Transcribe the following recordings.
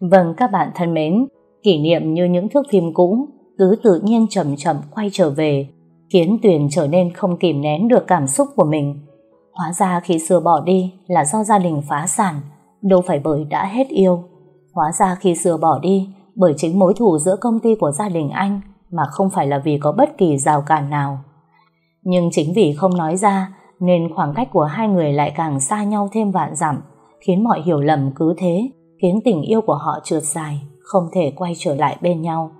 Vâng các bạn thân mến, kỷ niệm như những thước phim cũ cứ tự nhiên chậm chậm quay trở về, khiến Tuyền trở nên không kìm nén được cảm xúc của mình. Hóa ra khi xưa bỏ đi là do gia đình phá sản, đâu phải bởi đã hết yêu. Hóa ra khi xưa bỏ đi bởi chính mối thù giữa công ty của gia đình anh mà không phải là vì có bất kỳ rào cản nào. Nhưng chính vì không nói ra nên khoảng cách của hai người lại càng xa nhau thêm vạn dặm, khiến mọi hiểu lầm cứ thế, khiến tình yêu của họ trượt dài, không thể quay trở lại bên nhau.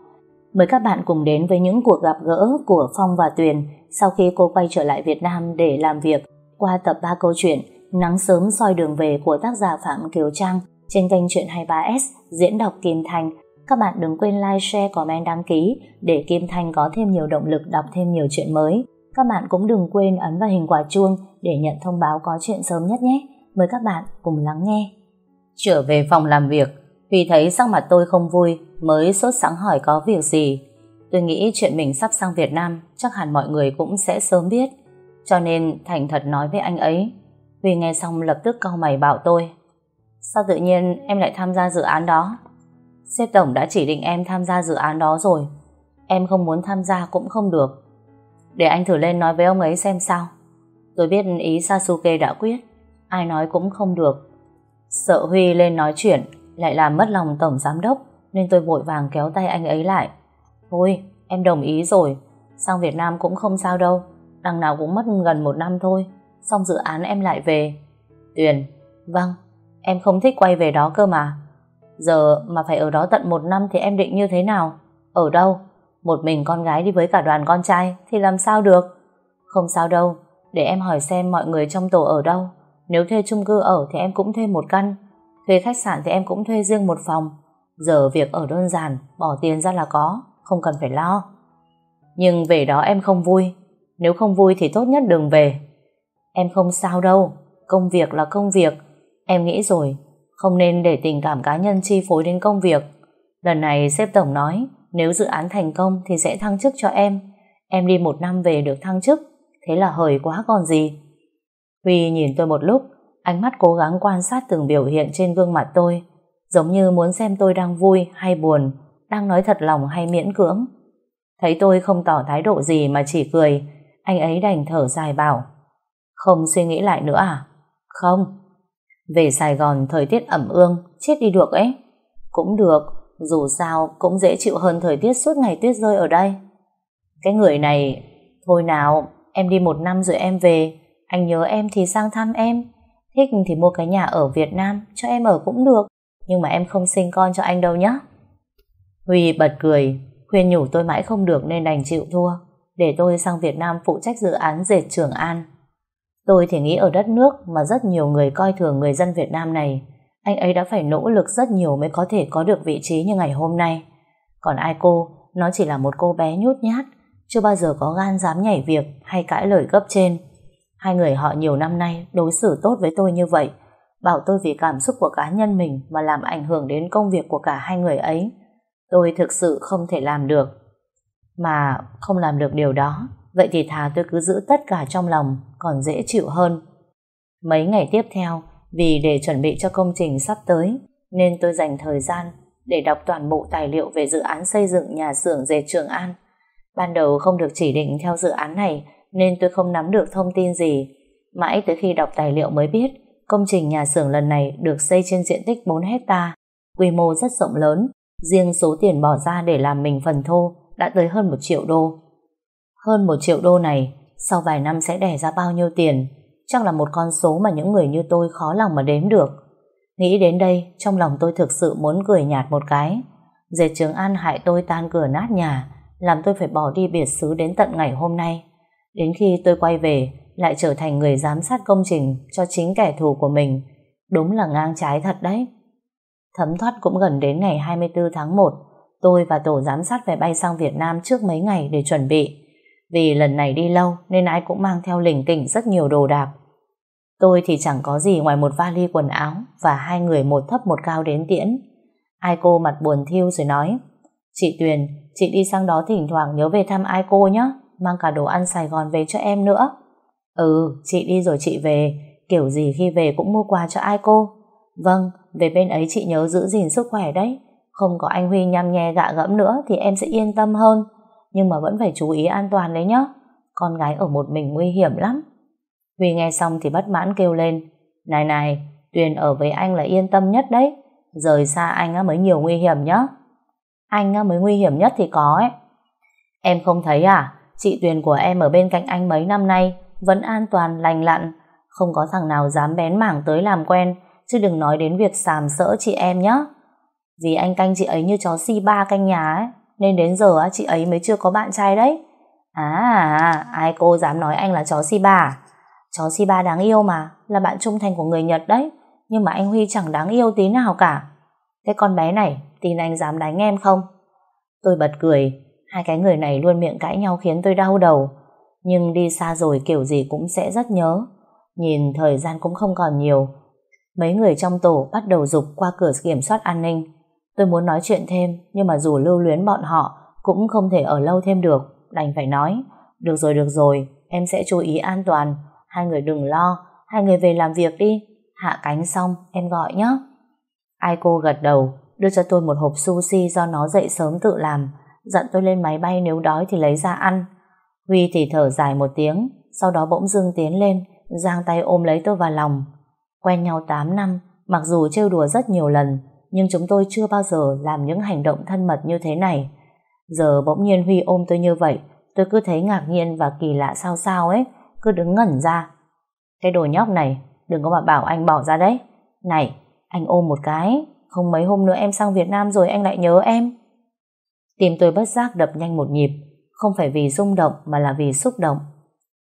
Mời các bạn cùng đến với những cuộc gặp gỡ của Phong và Tuyền sau khi cô quay trở lại Việt Nam để làm việc qua tập 3 câu chuyện Nắng sớm soi đường về của tác giả Phạm Kiều Trang trên kênh Chuyện 23S diễn đọc Kim Thành. Các bạn đừng quên like, share, comment, đăng ký để Kim Thành có thêm nhiều động lực đọc thêm nhiều chuyện mới. Các bạn cũng đừng quên ấn vào hình quả chuông để nhận thông báo có chuyện sớm nhất nhé. Mời các bạn cùng lắng nghe. Trở về phòng làm việc, vì thấy sắc mặt tôi không vui mới sốt sắng hỏi có việc gì. Tôi nghĩ chuyện mình sắp sang Việt Nam chắc hẳn mọi người cũng sẽ sớm biết. Cho nên thành thật nói với anh ấy. Huy nghe xong lập tức cau mày bảo tôi. Sao tự nhiên em lại tham gia dự án đó? Sếp tổng đã chỉ định em tham gia dự án đó rồi. Em không muốn tham gia cũng không được. Để anh thử lên nói với ông ấy xem sao. Tôi biết ý Sasuke đã quyết. Ai nói cũng không được. Sợ Huy lên nói chuyện lại làm mất lòng tổng giám đốc nên tôi vội vàng kéo tay anh ấy lại. Thôi, em đồng ý rồi. Sang Việt Nam cũng không sao đâu. Đằng nào cũng mất gần một năm thôi. Xong dự án em lại về. Tuyền, vâng, em không thích quay về đó cơ mà. Giờ mà phải ở đó tận một năm thì em định như thế nào? Ở đâu? Một mình con gái đi với cả đoàn con trai thì làm sao được? Không sao đâu, để em hỏi xem mọi người trong tổ ở đâu. Nếu thuê chung cư ở thì em cũng thuê một căn. Thuê khách sạn thì em cũng thuê riêng một phòng. Giờ việc ở đơn giản, bỏ tiền ra là có, không cần phải lo. Nhưng về đó em không vui. Nếu không vui thì tốt nhất đừng về. Em không sao đâu, công việc là công việc. Em nghĩ rồi, không nên để tình cảm cá nhân chi phối đến công việc. Lần này sếp tổng nói, nếu dự án thành công thì sẽ thăng chức cho em. Em đi một năm về được thăng chức, thế là hời quá còn gì. Huy nhìn tôi một lúc, ánh mắt cố gắng quan sát từng biểu hiện trên gương mặt tôi, giống như muốn xem tôi đang vui hay buồn, đang nói thật lòng hay miễn cưỡng. Thấy tôi không tỏ thái độ gì mà chỉ cười, anh ấy đành thở dài bảo. Không suy nghĩ lại nữa à? Không. Về Sài Gòn thời tiết ẩm ương, chết đi được ấy. Cũng được, dù sao cũng dễ chịu hơn thời tiết suốt ngày tuyết rơi ở đây. Cái người này, thôi nào, em đi một năm rồi em về, anh nhớ em thì sang thăm em. Thích thì mua cái nhà ở Việt Nam cho em ở cũng được, nhưng mà em không sinh con cho anh đâu nhé. Huy bật cười, khuyên nhủ tôi mãi không được nên đành chịu thua, để tôi sang Việt Nam phụ trách dự án dệt Trường An. Tôi thì nghĩ ở đất nước mà rất nhiều người coi thường người dân Việt Nam này, anh ấy đã phải nỗ lực rất nhiều mới có thể có được vị trí như ngày hôm nay. Còn ai cô, nó chỉ là một cô bé nhút nhát, chưa bao giờ có gan dám nhảy việc hay cãi lời cấp trên. Hai người họ nhiều năm nay đối xử tốt với tôi như vậy, bảo tôi vì cảm xúc của cá nhân mình mà làm ảnh hưởng đến công việc của cả hai người ấy. Tôi thực sự không thể làm được. Mà không làm được điều đó, vậy thì thà tôi cứ giữ tất cả trong lòng, còn dễ chịu hơn. Mấy ngày tiếp theo, vì để chuẩn bị cho công trình sắp tới, nên tôi dành thời gian để đọc toàn bộ tài liệu về dự án xây dựng nhà xưởng dệt Trường An. Ban đầu không được chỉ định theo dự án này, nên tôi không nắm được thông tin gì. Mãi tới khi đọc tài liệu mới biết, công trình nhà xưởng lần này được xây trên diện tích 4 hecta, quy mô rất rộng lớn, riêng số tiền bỏ ra để làm mình phần thô đã tới hơn một triệu đô. Hơn một triệu đô này, sau vài năm sẽ đẻ ra bao nhiêu tiền, chắc là một con số mà những người như tôi khó lòng mà đếm được. Nghĩ đến đây, trong lòng tôi thực sự muốn cười nhạt một cái. Dệt Trường An hại tôi tan cửa nát nhà, làm tôi phải bỏ đi biệt xứ đến tận ngày hôm nay. Đến khi tôi quay về, lại trở thành người giám sát công trình cho chính kẻ thù của mình. Đúng là ngang trái thật đấy. Thấm thoát cũng gần đến ngày 24 tháng 1, tôi và tổ giám sát phải bay sang Việt Nam trước mấy ngày để chuẩn bị. Vì lần này đi lâu nên ai cũng mang theo lỉnh kỉnh rất nhiều đồ đạc. Tôi thì chẳng có gì ngoài một vali quần áo và hai người một thấp một cao đến tiễn. Ai cô mặt buồn thiêu rồi nói Chị Tuyền, chị đi sang đó thỉnh thoảng nhớ về thăm ai cô nhé mang cả đồ ăn Sài Gòn về cho em nữa. Ừ, chị đi rồi chị về, kiểu gì khi về cũng mua quà cho ai cô. Vâng, về bên ấy chị nhớ giữ gìn sức khỏe đấy. Không có anh Huy nhăm nhe gạ gẫm nữa thì em sẽ yên tâm hơn. Nhưng mà vẫn phải chú ý an toàn đấy nhá. Con gái ở một mình nguy hiểm lắm. Huy nghe xong thì bất mãn kêu lên. Này này, Tuyền ở với anh là yên tâm nhất đấy. Rời xa anh mới nhiều nguy hiểm nhá. Anh mới nguy hiểm nhất thì có ấy. Em không thấy à? Chị Tuyền của em ở bên cạnh anh mấy năm nay vẫn an toàn, lành lặn. Không có thằng nào dám bén mảng tới làm quen chứ đừng nói đến việc sàm sỡ chị em nhé. Vì anh canh chị ấy như chó si ba canh nhà ấy, nên đến giờ chị ấy mới chưa có bạn trai đấy. À, ai cô dám nói anh là chó si ba à? Chó si ba đáng yêu mà, là bạn trung thành của người Nhật đấy. Nhưng mà anh Huy chẳng đáng yêu tí nào cả. Cái con bé này, tin anh dám đánh em không? Tôi bật cười, hai cái người này luôn miệng cãi nhau khiến tôi đau đầu. Nhưng đi xa rồi kiểu gì cũng sẽ rất nhớ. Nhìn thời gian cũng không còn nhiều. Mấy người trong tổ bắt đầu dục qua cửa kiểm soát an ninh. Tôi muốn nói chuyện thêm, nhưng mà dù lưu luyến bọn họ, cũng không thể ở lâu thêm được, đành phải nói. Được rồi, được rồi, em sẽ chú ý an toàn. Hai người đừng lo, hai người về làm việc đi. Hạ cánh xong, em gọi nhé. Ai cô gật đầu, đưa cho tôi một hộp sushi do nó dậy sớm tự làm, dặn tôi lên máy bay nếu đói thì lấy ra ăn. Huy thì thở dài một tiếng, sau đó bỗng dưng tiến lên, giang tay ôm lấy tôi vào lòng. Quen nhau 8 năm, mặc dù trêu đùa rất nhiều lần, nhưng chúng tôi chưa bao giờ làm những hành động thân mật như thế này. Giờ bỗng nhiên Huy ôm tôi như vậy, tôi cứ thấy ngạc nhiên và kỳ lạ sao sao ấy, cứ đứng ngẩn ra. Cái đồ nhóc này, đừng có mà bảo anh bỏ ra đấy. Này, anh ôm một cái, không mấy hôm nữa em sang Việt Nam rồi anh lại nhớ em. Tim tôi bất giác đập nhanh một nhịp, không phải vì rung động mà là vì xúc động.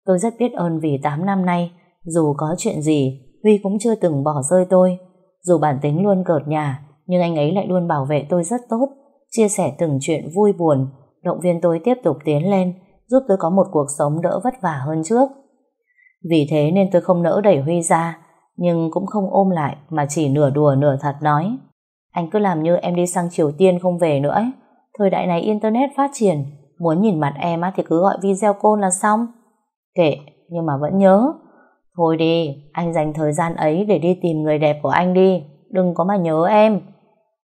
Tôi rất biết ơn vì 8 năm nay, dù có chuyện gì, Huy cũng chưa từng bỏ rơi tôi. Dù bản tính luôn cợt nhà, nhưng anh ấy lại luôn bảo vệ tôi rất tốt, chia sẻ từng chuyện vui buồn, động viên tôi tiếp tục tiến lên, giúp tôi có một cuộc sống đỡ vất vả hơn trước. Vì thế nên tôi không nỡ đẩy Huy ra, nhưng cũng không ôm lại mà chỉ nửa đùa nửa thật nói. Anh cứ làm như em đi sang Triều Tiên không về nữa ấy. Thời đại này Internet phát triển, muốn nhìn mặt em thì cứ gọi video call là xong. Kệ, nhưng mà vẫn nhớ. Thôi đi, anh dành thời gian ấy để đi tìm người đẹp của anh đi. Đừng có mà nhớ em.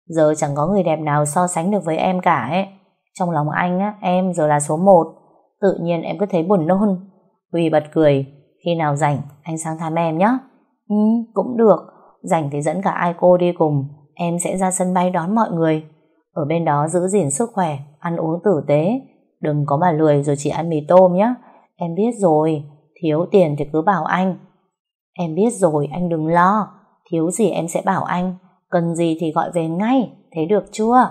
Giờ chẳng có người đẹp nào so sánh được với em cả ấy. Trong lòng anh á, em giờ là số một. Tự nhiên em cứ thấy buồn nôn. Huy bật cười. Khi nào rảnh, anh sang thăm em nhé. Ừ, cũng được. Rảnh thì dẫn cả ai cô đi cùng. Em sẽ ra sân bay đón mọi người. Ở bên đó giữ gìn sức khỏe, ăn uống tử tế. Đừng có mà lười rồi chỉ ăn mì tôm nhé. Em biết rồi, thiếu tiền thì cứ bảo anh. Em biết rồi, anh đừng lo. Thiếu gì em sẽ bảo anh. Cần gì thì gọi về ngay, thế được chưa?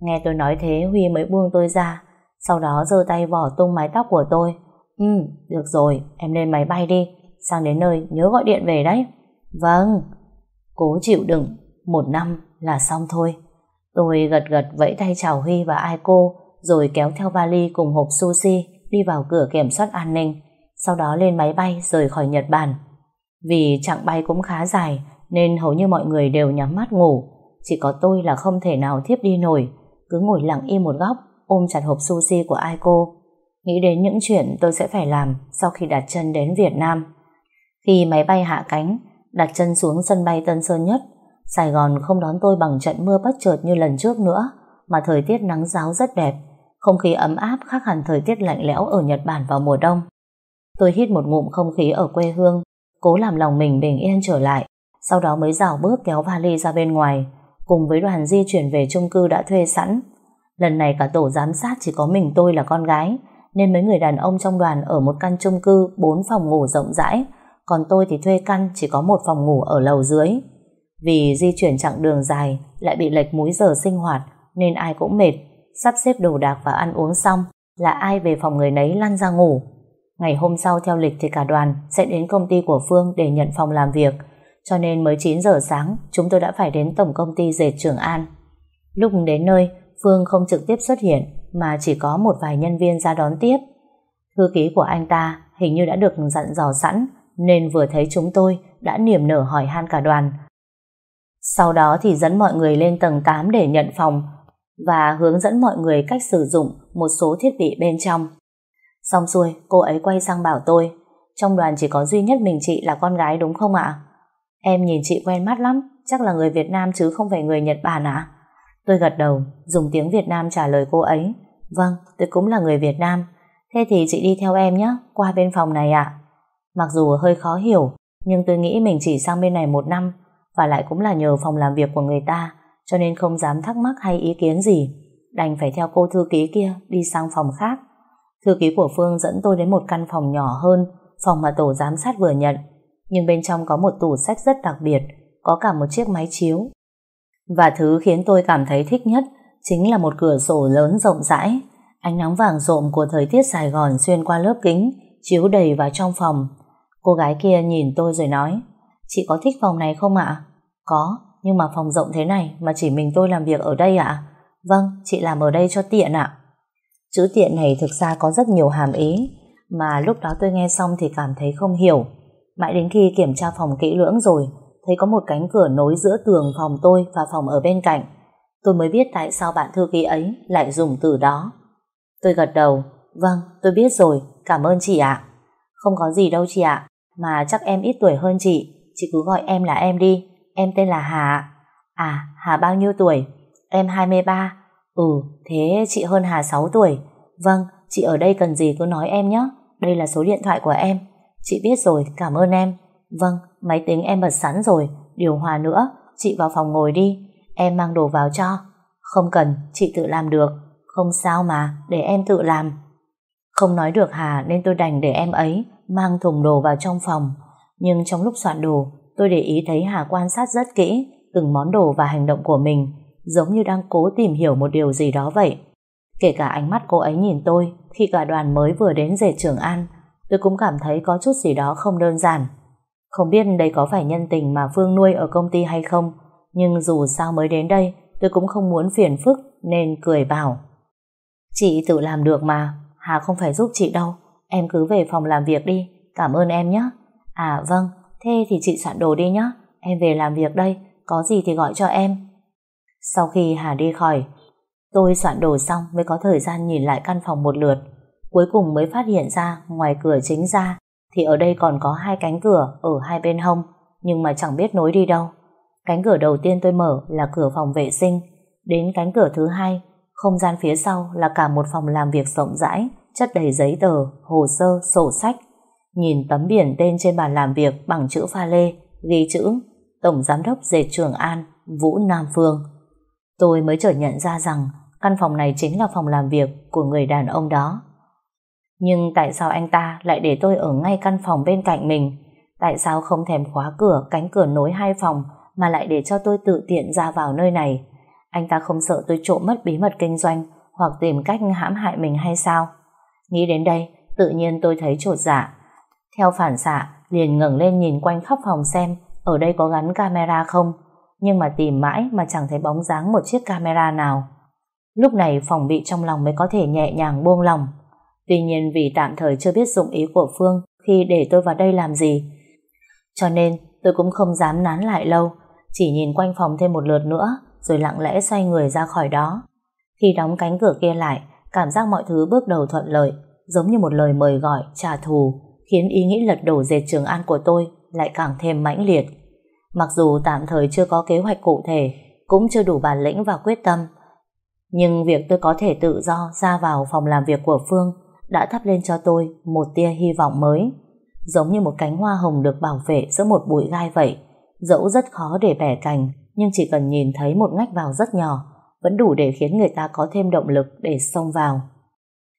Nghe tôi nói thế Huy mới buông tôi ra. Sau đó giơ tay vỏ tung mái tóc của tôi. Ừ, được rồi, em lên máy bay đi. Sang đến nơi nhớ gọi điện về đấy. Vâng. Cố chịu đựng, một năm là xong thôi. Tôi gật gật vẫy tay chào Huy và ai cô, rồi kéo theo vali cùng hộp sushi đi vào cửa kiểm soát an ninh, sau đó lên máy bay rời khỏi Nhật Bản. Vì chặng bay cũng khá dài, nên hầu như mọi người đều nhắm mắt ngủ. Chỉ có tôi là không thể nào thiếp đi nổi, cứ ngồi lặng im một góc, ôm chặt hộp sushi của ai cô. Nghĩ đến những chuyện tôi sẽ phải làm sau khi đặt chân đến Việt Nam. Khi máy bay hạ cánh, đặt chân xuống sân bay Tân Sơn Nhất, Sài Gòn không đón tôi bằng trận mưa bất chợt như lần trước nữa, mà thời tiết nắng giáo rất đẹp, không khí ấm áp khác hẳn thời tiết lạnh lẽo ở Nhật Bản vào mùa đông. Tôi hít một ngụm không khí ở quê hương, cố làm lòng mình bình yên trở lại, sau đó mới rào bước kéo vali ra bên ngoài, cùng với đoàn di chuyển về chung cư đã thuê sẵn. Lần này cả tổ giám sát chỉ có mình tôi là con gái, nên mấy người đàn ông trong đoàn ở một căn chung cư 4 phòng ngủ rộng rãi, còn tôi thì thuê căn chỉ có một phòng ngủ ở lầu dưới. Vì di chuyển chặng đường dài lại bị lệch múi giờ sinh hoạt nên ai cũng mệt, sắp xếp đồ đạc và ăn uống xong là ai về phòng người nấy lăn ra ngủ. Ngày hôm sau theo lịch thì cả đoàn sẽ đến công ty của Phương để nhận phòng làm việc, cho nên mới 9 giờ sáng chúng tôi đã phải đến tổng công ty dệt Trường An. Lúc đến nơi, Phương không trực tiếp xuất hiện mà chỉ có một vài nhân viên ra đón tiếp. Thư ký của anh ta hình như đã được dặn dò sẵn nên vừa thấy chúng tôi đã niềm nở hỏi han cả đoàn. Sau đó thì dẫn mọi người lên tầng 8 để nhận phòng và hướng dẫn mọi người cách sử dụng một số thiết bị bên trong. Xong xuôi, cô ấy quay sang bảo tôi trong đoàn chỉ có duy nhất mình chị là con gái đúng không ạ? Em nhìn chị quen mắt lắm, chắc là người Việt Nam chứ không phải người Nhật Bản ạ. Tôi gật đầu, dùng tiếng Việt Nam trả lời cô ấy. Vâng, tôi cũng là người Việt Nam. Thế thì chị đi theo em nhé, qua bên phòng này ạ. Mặc dù hơi khó hiểu, nhưng tôi nghĩ mình chỉ sang bên này một năm, và lại cũng là nhờ phòng làm việc của người ta, cho nên không dám thắc mắc hay ý kiến gì. Đành phải theo cô thư ký kia đi sang phòng khác. Thư ký của Phương dẫn tôi đến một căn phòng nhỏ hơn, phòng mà tổ giám sát vừa nhận. Nhưng bên trong có một tủ sách rất đặc biệt, có cả một chiếc máy chiếu. Và thứ khiến tôi cảm thấy thích nhất chính là một cửa sổ lớn rộng rãi. Ánh nắng vàng rộm của thời tiết Sài Gòn xuyên qua lớp kính, chiếu đầy vào trong phòng. Cô gái kia nhìn tôi rồi nói, chị có thích phòng này không ạ? Có, nhưng mà phòng rộng thế này mà chỉ mình tôi làm việc ở đây ạ? Vâng, chị làm ở đây cho tiện ạ. Chữ tiện này thực ra có rất nhiều hàm ý, mà lúc đó tôi nghe xong thì cảm thấy không hiểu. Mãi đến khi kiểm tra phòng kỹ lưỡng rồi, thấy có một cánh cửa nối giữa tường phòng tôi và phòng ở bên cạnh. Tôi mới biết tại sao bạn thư ký ấy lại dùng từ đó. Tôi gật đầu, vâng, tôi biết rồi, cảm ơn chị ạ. Không có gì đâu chị ạ, mà chắc em ít tuổi hơn chị, chị cứ gọi em là em đi, em tên là Hà. À, Hà bao nhiêu tuổi? Em 23. Ừ, thế chị hơn Hà 6 tuổi. Vâng, chị ở đây cần gì cứ nói em nhé, đây là số điện thoại của em. Chị biết rồi, cảm ơn em. Vâng, máy tính em bật sẵn rồi, điều hòa nữa, chị vào phòng ngồi đi, em mang đồ vào cho. Không cần, chị tự làm được. Không sao mà, để em tự làm. Không nói được Hà nên tôi đành để em ấy mang thùng đồ vào trong phòng. Nhưng trong lúc soạn đồ, tôi để ý thấy Hà quan sát rất kỹ từng món đồ và hành động của mình, giống như đang cố tìm hiểu một điều gì đó vậy. Kể cả ánh mắt cô ấy nhìn tôi khi cả đoàn mới vừa đến dệt Trường An, tôi cũng cảm thấy có chút gì đó không đơn giản. Không biết đây có phải nhân tình mà Phương nuôi ở công ty hay không, nhưng dù sao mới đến đây, tôi cũng không muốn phiền phức nên cười bảo. Chị tự làm được mà, Hà không phải giúp chị đâu, em cứ về phòng làm việc đi, cảm ơn em nhé. À vâng, thế thì chị soạn đồ đi nhé, em về làm việc đây, có gì thì gọi cho em. Sau khi Hà đi khỏi, tôi soạn đồ xong mới có thời gian nhìn lại căn phòng một lượt. Cuối cùng mới phát hiện ra ngoài cửa chính ra thì ở đây còn có hai cánh cửa ở hai bên hông nhưng mà chẳng biết nối đi đâu. Cánh cửa đầu tiên tôi mở là cửa phòng vệ sinh đến cánh cửa thứ hai không gian phía sau là cả một phòng làm việc rộng rãi chất đầy giấy tờ, hồ sơ, sổ sách. Nhìn tấm biển tên trên bàn làm việc bằng chữ pha lê ghi chữ Tổng Giám đốc Dệt Trường An Vũ Nam Phương. Tôi mới chợt nhận ra rằng căn phòng này chính là phòng làm việc của người đàn ông đó. Nhưng tại sao anh ta lại để tôi ở ngay căn phòng bên cạnh mình? Tại sao không thèm khóa cửa, cánh cửa nối hai phòng mà lại để cho tôi tự tiện ra vào nơi này? Anh ta không sợ tôi trộm mất bí mật kinh doanh hoặc tìm cách hãm hại mình hay sao? Nghĩ đến đây, tự nhiên tôi thấy trột dạ. Theo phản xạ, liền ngẩng lên nhìn quanh khắp phòng xem ở đây có gắn camera không, nhưng mà tìm mãi mà chẳng thấy bóng dáng một chiếc camera nào. Lúc này phòng bị trong lòng mới có thể nhẹ nhàng buông lòng. Tuy nhiên vì tạm thời chưa biết dụng ý của Phương khi để tôi vào đây làm gì. Cho nên tôi cũng không dám nán lại lâu, chỉ nhìn quanh phòng thêm một lượt nữa rồi lặng lẽ xoay người ra khỏi đó. Khi đóng cánh cửa kia lại, cảm giác mọi thứ bước đầu thuận lợi, giống như một lời mời gọi, trả thù, khiến ý nghĩ lật đổ dệt Trường An của tôi lại càng thêm mãnh liệt. Mặc dù tạm thời chưa có kế hoạch cụ thể, cũng chưa đủ bản lĩnh và quyết tâm, nhưng việc tôi có thể tự do ra vào phòng làm việc của Phương đã thắp lên cho tôi một tia hy vọng mới, giống như một cánh hoa hồng được bảo vệ giữa một bụi gai vậy. Dẫu rất khó để bẻ cành, nhưng chỉ cần nhìn thấy một ngách vào rất nhỏ, vẫn đủ để khiến người ta có thêm động lực để xông vào.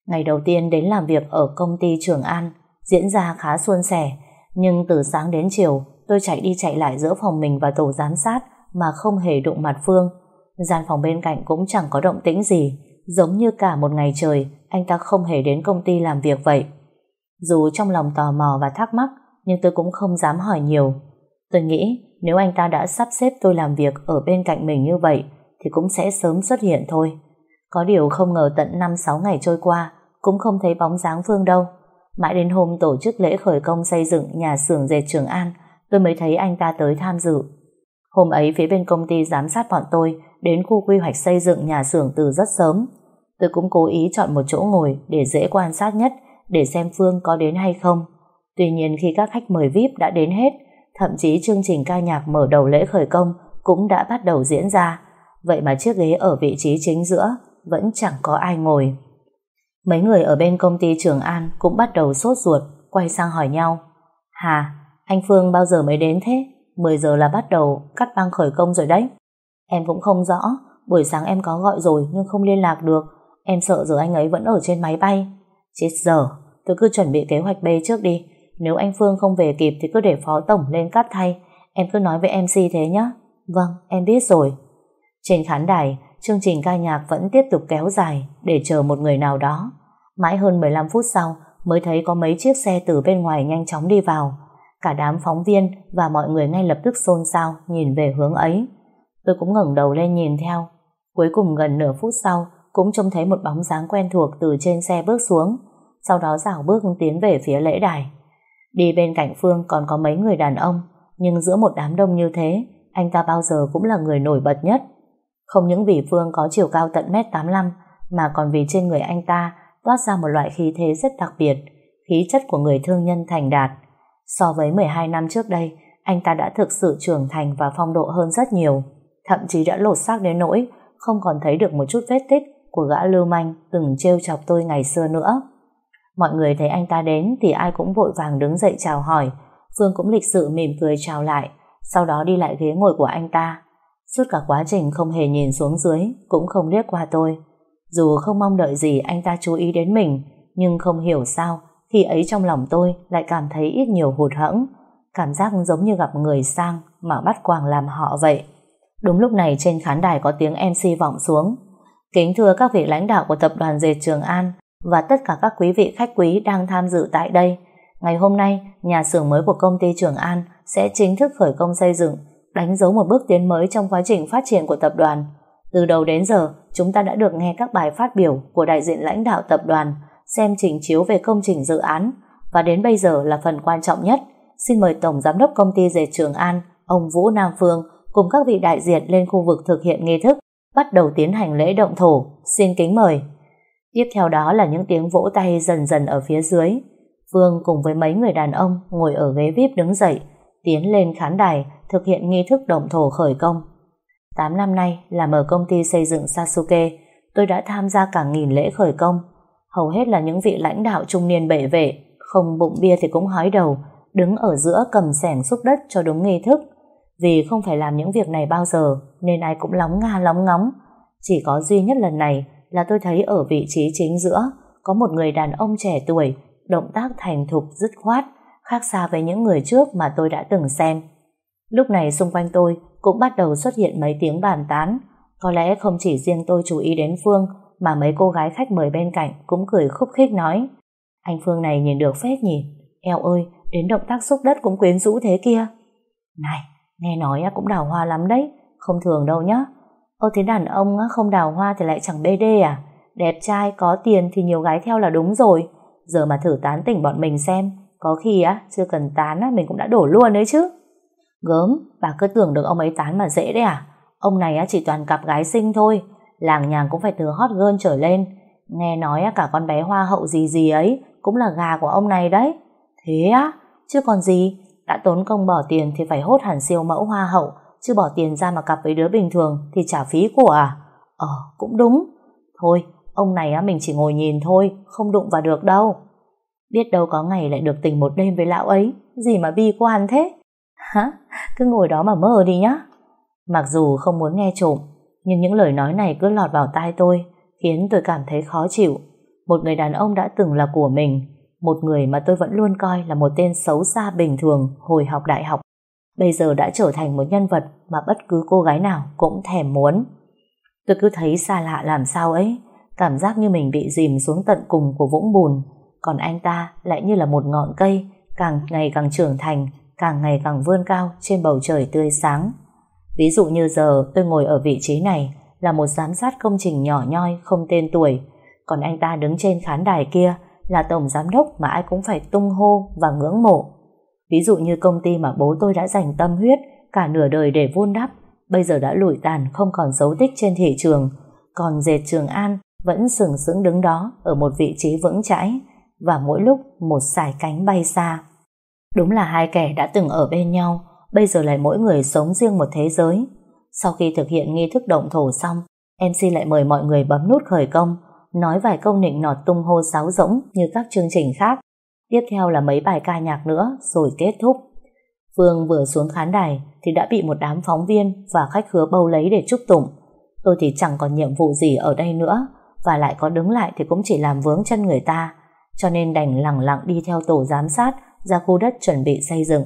Ngày đầu tiên đến làm việc ở công ty Trường An diễn ra khá suôn sẻ, nhưng từ sáng đến chiều tôi chạy đi chạy lại giữa phòng mình và tổ giám sát mà không hề đụng mặt Phương. Gian phòng bên cạnh cũng chẳng có động tĩnh gì, giống như cả một ngày trời anh ta không hề đến công ty làm việc vậy. Dù trong lòng tò mò và thắc mắc, nhưng tôi cũng không dám hỏi nhiều. Tôi nghĩ nếu anh ta đã sắp xếp tôi làm việc ở bên cạnh mình như vậy, thì cũng sẽ sớm xuất hiện thôi. Có điều không ngờ tận 5-6 ngày trôi qua, cũng không thấy bóng dáng Phương đâu. Mãi đến hôm tổ chức lễ khởi công xây dựng nhà xưởng dệt Trường An, tôi mới thấy anh ta tới tham dự. Hôm ấy phía bên công ty giám sát bọn tôi đến khu quy hoạch xây dựng nhà xưởng từ rất sớm. Tôi cũng cố ý chọn một chỗ ngồi để dễ quan sát nhất để xem Phương có đến hay không. Tuy nhiên khi các khách mời VIP đã đến hết, thậm chí chương trình ca nhạc mở đầu lễ khởi công cũng đã bắt đầu diễn ra. Vậy mà chiếc ghế ở vị trí chính giữa vẫn chẳng có ai ngồi. Mấy người ở bên công ty Trường An cũng bắt đầu sốt ruột, quay sang hỏi nhau. Hà, anh Phương bao giờ mới đến thế? 10 giờ là bắt đầu cắt băng khởi công rồi đấy. Em cũng không rõ, buổi sáng em có gọi rồi nhưng không liên lạc được. Em sợ giờ anh ấy vẫn ở trên máy bay. Chết giờ, tôi cứ chuẩn bị kế hoạch B trước đi. Nếu anh Phương không về kịp thì cứ để Phó Tổng lên cắt thay. Em cứ nói với MC thế nhé. Vâng, em biết rồi. Trên khán đài, chương trình ca nhạc vẫn tiếp tục kéo dài để chờ một người nào đó. Mãi hơn 15 phút sau, mới thấy có mấy chiếc xe từ bên ngoài nhanh chóng đi vào. Cả đám phóng viên và mọi người ngay lập tức xôn xao, nhìn về hướng ấy. Tôi cũng ngẩng đầu lên nhìn theo. Cuối cùng gần nửa phút sau, cũng trông thấy một bóng dáng quen thuộc từ trên xe bước xuống. Sau đó rảo bước tiến về phía lễ đài. Đi bên cạnh Phương còn có mấy người đàn ông, nhưng giữa một đám đông như thế, anh ta bao giờ cũng là người nổi bật nhất. Không những vì Phương có chiều cao tận mét 85 mà còn vì trên người anh ta toát ra một loại khí thế rất đặc biệt, khí chất của người thương nhân thành đạt. So với 12 năm trước đây, anh ta đã thực sự trưởng thành và phong độ hơn rất nhiều, thậm chí đã lột xác đến nỗi không còn thấy được một chút vết tích của gã lưu manh từng trêu chọc tôi ngày xưa nữa. Mọi người thấy anh ta đến thì ai cũng vội vàng đứng dậy chào hỏi, Phương cũng lịch sự mỉm cười chào lại, sau đó đi lại ghế ngồi của anh ta. Suốt cả quá trình không hề nhìn xuống dưới, cũng không liếc qua tôi. Dù không mong đợi gì anh ta chú ý đến mình, nhưng không hiểu sao, khi ấy trong lòng tôi lại cảm thấy ít nhiều hụt hẫng. Cảm giác giống như gặp người sang mà bắt quàng làm họ vậy. Đúng lúc này trên khán đài có tiếng MC vọng xuống. Kính thưa các vị lãnh đạo của tập đoàn Dệt Trường An và tất cả các quý vị khách quý đang tham dự tại đây. Ngày hôm nay, nhà xưởng mới của công ty Trường An sẽ chính thức khởi công xây dựng, đánh dấu một bước tiến mới trong quá trình phát triển của tập đoàn. Từ đầu đến giờ, chúng ta đã được nghe các bài phát biểu của đại diện lãnh đạo tập đoàn, xem trình chiếu về công trình dự án, và đến bây giờ là phần quan trọng nhất. Xin mời Tổng Giám đốc Công ty Dệt Trường An, ông Vũ Nam Phương, cùng các vị đại diện lên khu vực thực hiện nghi thức, bắt đầu tiến hành lễ động thổ. Xin kính mời. Tiếp theo đó là những tiếng vỗ tay dần dần ở phía dưới. Phương cùng với mấy người đàn ông ngồi ở ghế VIP đứng dậy, tiến lên khán đài thực hiện nghi thức động thổ khởi công. 8 năm nay làm ở công ty xây dựng Sasuke, tôi đã tham gia cả nghìn lễ khởi công. Hầu hết là những vị lãnh đạo trung niên bệ vệ, không bụng bia thì cũng hói đầu, đứng ở giữa cầm sẻng xúc đất cho đúng nghi thức. Vì không phải làm những việc này bao giờ, nên ai cũng lóng nga lóng ngóng. Chỉ có duy nhất lần này là tôi thấy ở vị trí chính giữa có một người đàn ông trẻ tuổi, động tác thành thục dứt khoát, khác xa với những người trước mà tôi đã từng xem. Lúc này xung quanh tôi cũng bắt đầu xuất hiện mấy tiếng bàn tán. Có lẽ không chỉ riêng tôi chú ý đến Phương, mà mấy cô gái khách mời bên cạnh cũng cười khúc khích nói. Anh Phương này nhìn được phết nhỉ? Eo ơi, đến động tác xúc đất cũng quyến rũ thế kia. Này, nghe nói cũng đào hoa lắm đấy, không thường đâu nhá. Ơ thế đàn ông không đào hoa thì lại chẳng bê đê à? Đẹp trai, có tiền thì nhiều gái theo là đúng rồi. Giờ mà thử tán tỉnh bọn mình xem, có khi á, chưa cần tán á, mình cũng đã đổ luôn đấy chứ. Gớm, bà cứ tưởng được ông ấy tán mà dễ đấy à? Ông này á chỉ toàn cặp gái xinh thôi, làng nhàng cũng phải từ hot girl trở lên. Nghe nói á, cả con bé hoa hậu gì gì ấy cũng là gà của ông này đấy. Thế á, chứ còn gì, đã tốn công bỏ tiền thì phải hốt hẳn siêu mẫu hoa hậu, chứ bỏ tiền ra mà cặp với đứa bình thường thì trả phí của à? Ờ, cũng đúng. Thôi, ông này á mình chỉ ngồi nhìn thôi, không đụng vào được đâu. Biết đâu có ngày lại được tình một đêm với lão ấy, gì mà bi quan thế? Hả? Cứ ngồi đó mà mơ đi nhá. Mặc dù không muốn nghe trộm, nhưng những lời nói này cứ lọt vào tai tôi, khiến tôi cảm thấy khó chịu. Một người đàn ông đã từng là của mình, một người mà tôi vẫn luôn coi là một tên xấu xa bình thường hồi học đại học. Bây giờ đã trở thành một nhân vật mà bất cứ cô gái nào cũng thèm muốn. Tôi cứ thấy xa lạ làm sao ấy, cảm giác như mình bị dìm xuống tận cùng của vũng bùn, còn anh ta lại như là một ngọn cây, càng ngày càng trưởng thành, càng ngày càng vươn cao trên bầu trời tươi sáng. Ví dụ như giờ tôi ngồi ở vị trí này là một giám sát công trình nhỏ nhoi không tên tuổi, còn anh ta đứng trên khán đài kia là tổng giám đốc mà ai cũng phải tung hô và ngưỡng mộ. Ví dụ như công ty mà bố tôi đã dành tâm huyết cả nửa đời để vun đắp, bây giờ đã lụi tàn không còn dấu tích trên thị trường, còn dệt Trường An vẫn sừng sững đứng đó ở một vị trí vững chãi và mỗi lúc một sải cánh bay xa. Đúng là hai kẻ đã từng ở bên nhau, bây giờ lại mỗi người sống riêng một thế giới. Sau khi thực hiện nghi thức động thổ xong, MC lại mời mọi người bấm nút khởi công, nói vài câu nịnh nọt tung hô sáo rỗng như các chương trình khác. Tiếp theo là mấy bài ca nhạc nữa, rồi kết thúc. Phương vừa xuống khán đài thì đã bị một đám phóng viên và khách khứa bâu lấy để chúc tụng. Tôi thì chẳng còn nhiệm vụ gì ở đây nữa, và lại có đứng lại thì cũng chỉ làm vướng chân người ta, cho nên đành lặng lặng đi theo tổ giám sát ra khu đất chuẩn bị xây dựng.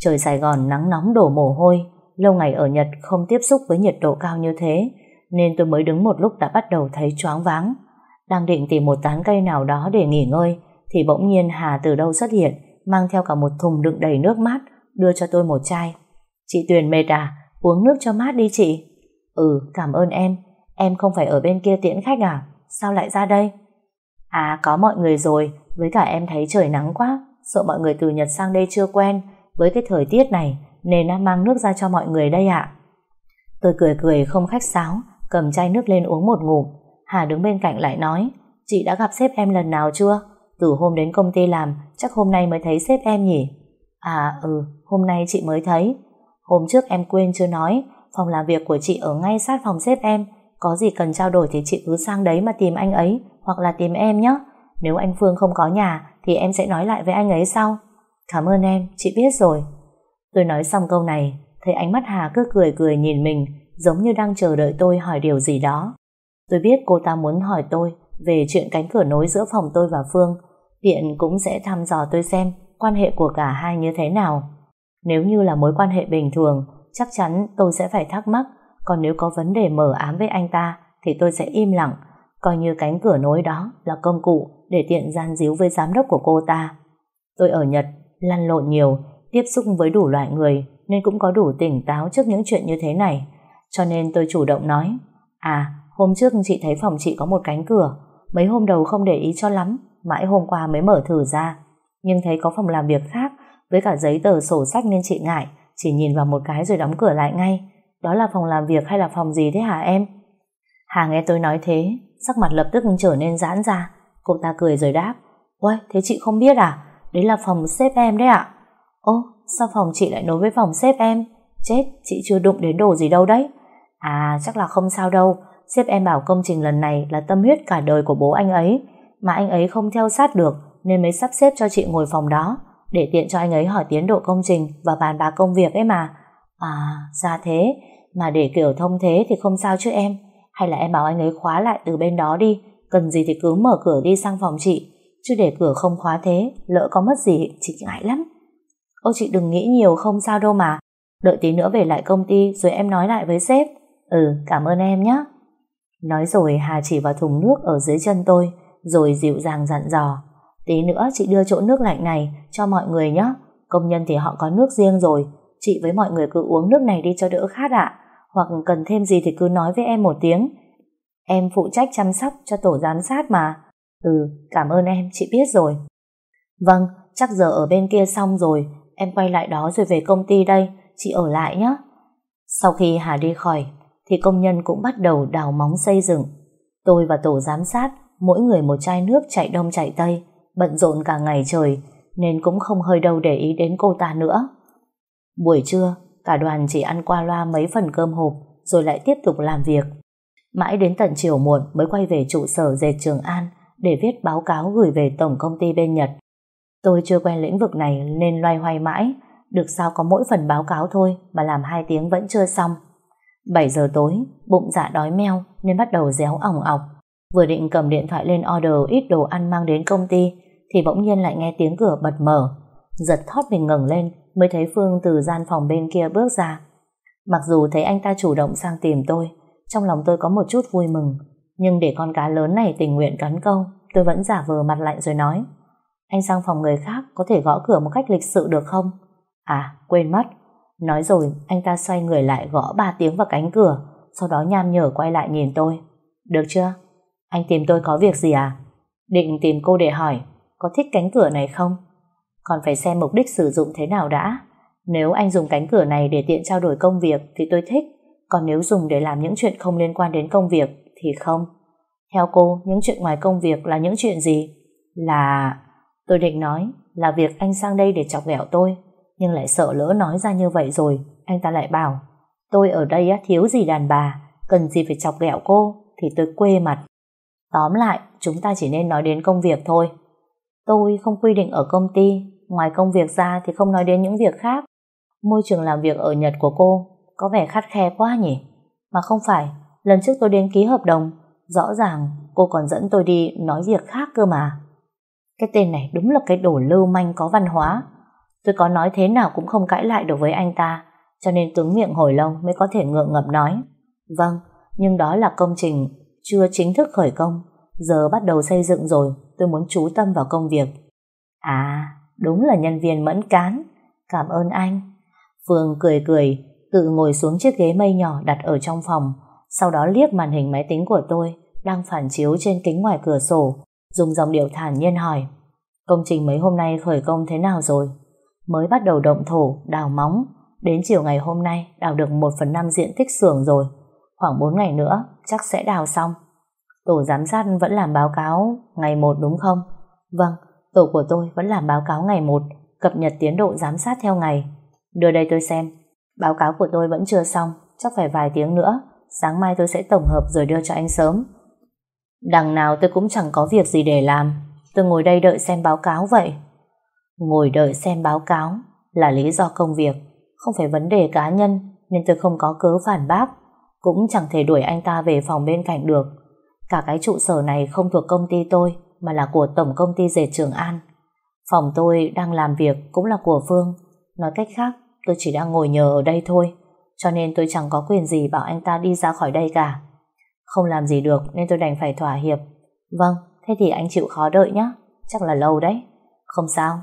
Trời Sài Gòn nắng nóng đổ mồ hôi, lâu ngày ở Nhật không tiếp xúc với nhiệt độ cao như thế, nên tôi mới đứng một lúc đã bắt đầu thấy choáng váng. Đang định tìm một tán cây nào đó để nghỉ ngơi, thì bỗng nhiên Hà từ đâu xuất hiện, mang theo cả một thùng đựng đầy nước mát, đưa cho tôi một chai. Chị Tuyền mệt à? Uống nước cho mát đi chị. Ừ, cảm ơn em. Em không phải ở bên kia tiễn khách à? Sao lại ra đây? À, có mọi người rồi, với cả em thấy trời nắng quá, sợ mọi người từ Nhật sang đây chưa quen, với cái thời tiết này, nên đã mang nước ra cho mọi người đây ạ. Tôi cười cười không khách sáo, cầm chai nước lên uống một ngụm. Hà đứng bên cạnh lại nói, chị đã gặp sếp em lần nào chưa? Từ hôm đến công ty làm, chắc hôm nay mới thấy sếp em nhỉ? À ừ, hôm nay chị mới thấy. Hôm trước em quên chưa nói, phòng làm việc của chị ở ngay sát phòng sếp em. Có gì cần trao đổi thì chị cứ sang đấy mà tìm anh ấy, hoặc là tìm em nhé. Nếu anh Phương không có nhà, thì em sẽ nói lại với anh ấy sau. Cảm ơn em, chị biết rồi. Tôi nói xong câu này, thấy ánh mắt Hà cứ cười cười nhìn mình, giống như đang chờ đợi tôi hỏi điều gì đó. Tôi biết cô ta muốn hỏi tôi về chuyện cánh cửa nối giữa phòng tôi và Phương. Tiện cũng sẽ thăm dò tôi xem quan hệ của cả hai như thế nào. Nếu như là mối quan hệ bình thường, chắc chắn tôi sẽ phải thắc mắc, còn nếu có vấn đề mở ám với anh ta, thì tôi sẽ im lặng, coi như cánh cửa nối đó là công cụ để tiện gian díu với giám đốc của cô ta. Tôi ở Nhật, lăn lộn nhiều, tiếp xúc với đủ loại người, nên cũng có đủ tỉnh táo trước những chuyện như thế này. Cho nên tôi chủ động nói, à, hôm trước chị thấy phòng chị có một cánh cửa, mấy hôm đầu không để ý cho lắm, mãi hôm qua mới mở thử ra nhưng thấy có phòng làm việc khác với cả giấy tờ sổ sách nên chị ngại, chỉ nhìn vào một cái rồi đóng cửa lại ngay. Đó là phòng làm việc hay là phòng gì thế hả em? Hà nghe tôi nói thế, sắc mặt lập tức trở nên giãn ra. Cô ta cười rồi đáp, Uầy, thế chị không biết à? Đấy là phòng sếp em đấy ạ. Ô, sao phòng chị lại nối với phòng sếp em? Chết, chị chưa đụng đến đồ gì đâu đấy. À, chắc là không sao đâu. Sếp em bảo công trình lần này là tâm huyết cả đời của bố anh ấy, mà anh ấy không theo sát được nên mới sắp xếp cho chị ngồi phòng đó để tiện cho anh ấy hỏi tiến độ công trình và bàn bạc công việc ấy mà. À, ra thế, mà để kiểu thông thế thì không sao chứ em. Hay là em bảo anh ấy khóa lại từ bên đó đi, cần gì thì cứ mở cửa đi sang phòng chị, chứ để cửa không khóa thế, lỡ có mất gì chị ngại lắm. Ô chị đừng nghĩ nhiều không sao đâu mà, đợi tí nữa về lại công ty rồi em nói lại với sếp. Ừ, cảm ơn em nhé. Nói rồi Hà chỉ vào thùng nước ở dưới chân tôi, rồi dịu dàng dặn dò. Tí nữa chị đưa chỗ nước lạnh này cho mọi người nhé. Công nhân thì họ có nước riêng rồi. Chị với mọi người cứ uống nước này đi cho đỡ khát ạ. Hoặc cần thêm gì thì cứ nói với em một tiếng. Em phụ trách chăm sóc cho tổ giám sát mà. Ừ, cảm ơn em, chị biết rồi. Vâng, chắc giờ ở bên kia xong rồi. Em quay lại đó rồi về công ty đây. Chị ở lại nhé. Sau khi Hà đi khỏi, thì công nhân cũng bắt đầu đào móng xây dựng. Tôi và tổ giám sát, mỗi người một chai nước chạy đông chạy tây, bận rộn cả ngày trời, nên cũng không hơi đâu để ý đến cô ta nữa. Buổi trưa, cả đoàn chỉ ăn qua loa mấy phần cơm hộp, rồi lại tiếp tục làm việc. Mãi đến tận chiều muộn mới quay về trụ sở dệt Trường An để viết báo cáo gửi về tổng công ty bên Nhật. Tôi chưa quen lĩnh vực này nên loay hoay mãi, được sao có mỗi phần báo cáo thôi mà làm hai tiếng vẫn chưa xong. 7 giờ tối, bụng dạ đói meo nên bắt đầu réo ỏng ọc. Vừa định cầm điện thoại lên order ít đồ ăn mang đến công ty thì bỗng nhiên lại nghe tiếng cửa bật mở. Giật thót mình ngẩng lên mới thấy Phương từ gian phòng bên kia bước ra. Mặc dù thấy anh ta chủ động sang tìm tôi, trong lòng tôi có một chút vui mừng, nhưng để con cá lớn này tình nguyện cắn câu, tôi vẫn giả vờ mặt lạnh rồi nói Anh sang phòng người khác có thể gõ cửa một cách lịch sự được không? À, quên mất. Nói rồi, anh ta xoay người lại gõ ba tiếng vào cánh cửa, sau đó nham nhở quay lại nhìn tôi. Được chưa? Anh tìm tôi có việc gì à? Định tìm cô để hỏi có thích cánh cửa này không? Còn phải xem mục đích sử dụng thế nào đã. Nếu anh dùng cánh cửa này để tiện trao đổi công việc thì tôi thích, còn nếu dùng để làm những chuyện không liên quan đến công việc thì không. Theo cô, những chuyện ngoài công việc là những chuyện gì? Là... Tôi định nói là việc anh sang đây để chọc ghẹo tôi, nhưng lại sợ lỡ nói ra như vậy rồi, anh ta lại bảo Tôi ở đây thiếu gì đàn bà, cần gì phải chọc ghẹo cô, thì tôi quê mặt. Tóm lại, chúng ta chỉ nên nói đến công việc thôi. Tôi không quy định ở công ty, ngoài công việc ra thì không nói đến những việc khác. Môi trường làm việc ở Nhật của cô có vẻ khắt khe quá nhỉ? Mà không phải, lần trước tôi đến ký hợp đồng, rõ ràng cô còn dẫn tôi đi nói việc khác cơ mà. Cái tên này đúng là cái đồ lưu manh có văn hóa. Tôi có nói thế nào cũng không cãi lại được với anh ta, cho nên cứng miệng hồi lâu mới có thể ngượng ngập nói. Vâng, nhưng đó là công trình chưa chính thức khởi công, giờ bắt đầu xây dựng rồi, tôi muốn chú tâm vào công việc. À, đúng là nhân viên mẫn cán, cảm ơn anh. Phương cười cười, tự ngồi xuống chiếc ghế mây nhỏ đặt ở trong phòng, sau đó liếc màn hình máy tính của tôi đang phản chiếu trên kính ngoài cửa sổ, dùng giọng điệu thản nhiên hỏi công trình mấy hôm nay khởi công thế nào rồi? Mới bắt đầu động thổ, đào móng, đến chiều ngày hôm nay đào được 1 phần 5 diện tích xưởng rồi, khoảng 4 ngày nữa chắc sẽ đào xong. Tổ giám sát vẫn làm báo cáo ngày 1 đúng không? Vâng, tổ của tôi vẫn làm báo cáo ngày 1, cập nhật tiến độ giám sát theo ngày. Đưa đây tôi xem, báo cáo của tôi vẫn chưa xong, chắc phải vài tiếng nữa, sáng mai tôi sẽ tổng hợp rồi đưa cho anh sớm. Đằng nào tôi cũng chẳng có việc gì để làm, tôi ngồi đây đợi xem báo cáo vậy. Ngồi đợi xem báo cáo là lý do công việc, không phải vấn đề cá nhân nên tôi không có cớ phản bác, cũng chẳng thể đuổi anh ta về phòng bên cạnh được. Cả cái trụ sở này không thuộc công ty tôi mà là của Tổng Công ty Dệt Trường An. Phòng tôi đang làm việc cũng là của Phương. Nói cách khác, tôi chỉ đang ngồi nhờ ở đây thôi, cho nên tôi chẳng có quyền gì bảo anh ta đi ra khỏi đây cả. Không làm gì được nên tôi đành phải thỏa hiệp. Vâng, thế thì anh chịu khó đợi nhé, chắc là lâu đấy. Không sao,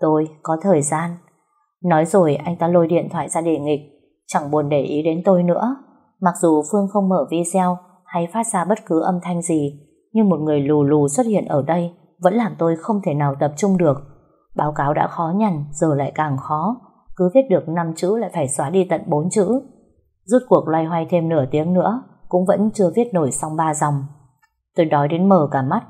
tôi có thời gian. Nói rồi anh ta lôi điện thoại ra để nghịch, chẳng buồn để ý đến tôi nữa. Mặc dù Phương không mở video hay phát ra bất cứ âm thanh gì, nhưng một người lù lù xuất hiện ở đây vẫn làm tôi không thể nào tập trung được. Báo cáo đã khó nhằn, giờ lại càng khó. Cứ viết được 5 chữ lại phải xóa đi tận 4 chữ. Rút cuộc loay hoay thêm nửa tiếng nữa, cũng vẫn chưa viết nổi xong ba dòng. Tôi đói đến mở cả mắt,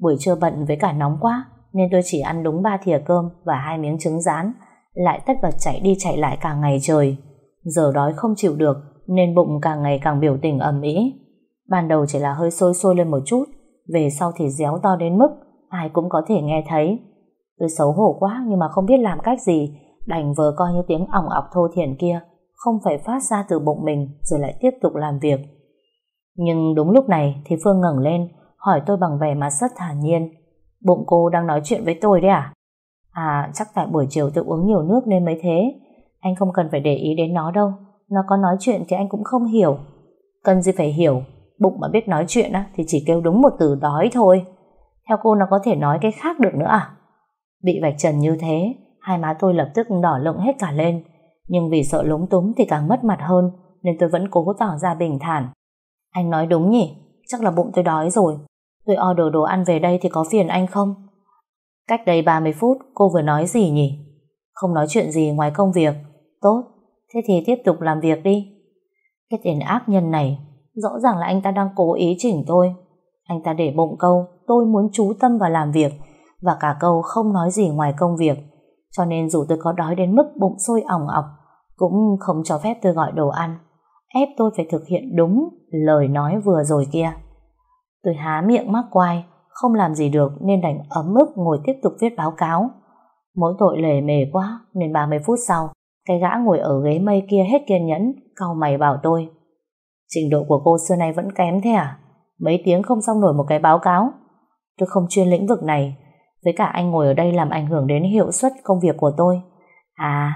buổi trưa bận với cả nóng quá, nên tôi chỉ ăn đúng ba thìa cơm và hai miếng trứng rán, lại tất bật chạy đi chạy lại cả ngày trời. Giờ đói không chịu được, nên bụng càng ngày càng biểu tình ầm ĩ. Ban đầu chỉ là hơi sôi sôi lên một chút, về sau thì réo to đến mức ai cũng có thể nghe thấy. Tôi xấu hổ quá nhưng mà không biết làm cách gì, đành vờ coi như tiếng ỏng ọc thô thiển kia, không phải phát ra từ bụng mình rồi lại tiếp tục làm việc. Nhưng đúng lúc này thì Phương ngẩng lên, hỏi tôi bằng vẻ mặt rất thản nhiên. Bụng cô đang nói chuyện với tôi đấy à? À, chắc tại buổi chiều tôi uống nhiều nước nên mới thế. Anh không cần phải để ý đến nó đâu. Nó có nói chuyện thì anh cũng không hiểu. Cần gì phải hiểu, bụng mà biết nói chuyện á, thì chỉ kêu đúng một từ đói thôi. Theo cô nó có thể nói cái khác được nữa à? Bị vạch trần như thế, hai má tôi lập tức đỏ lựng hết cả lên. Nhưng vì sợ lúng túng thì càng mất mặt hơn, nên tôi vẫn cố tỏ ra bình thản. Anh nói đúng nhỉ, chắc là bụng tôi đói rồi. Tôi order đồ ăn về đây thì có phiền anh không? Cách đây 30 phút, cô vừa nói gì nhỉ? Không nói chuyện gì ngoài công việc. Tốt, thế thì tiếp tục làm việc đi. Cái tên ác nhân này, rõ ràng là anh ta đang cố ý chỉnh tôi. Anh ta để bụng câu, tôi muốn chú tâm vào làm việc, và cả câu không nói gì ngoài công việc. Cho nên dù tôi có đói đến mức bụng sôi ỏng ọc, cũng không cho phép tôi gọi đồ ăn. Ép tôi phải thực hiện đúng lời nói vừa rồi kia. Tôi há miệng mắc quai, không làm gì được nên đành ấm ức ngồi tiếp tục viết báo cáo. Mỗi tội lề mề quá nên 30 phút sau, cái gã ngồi ở ghế mây kia hết kiên nhẫn, cau mày bảo tôi. Trình độ của cô xưa nay vẫn kém thế à? Mấy tiếng không xong nổi một cái báo cáo. Tôi không chuyên lĩnh vực này, với cả anh ngồi ở đây làm ảnh hưởng đến hiệu suất công việc của tôi. À,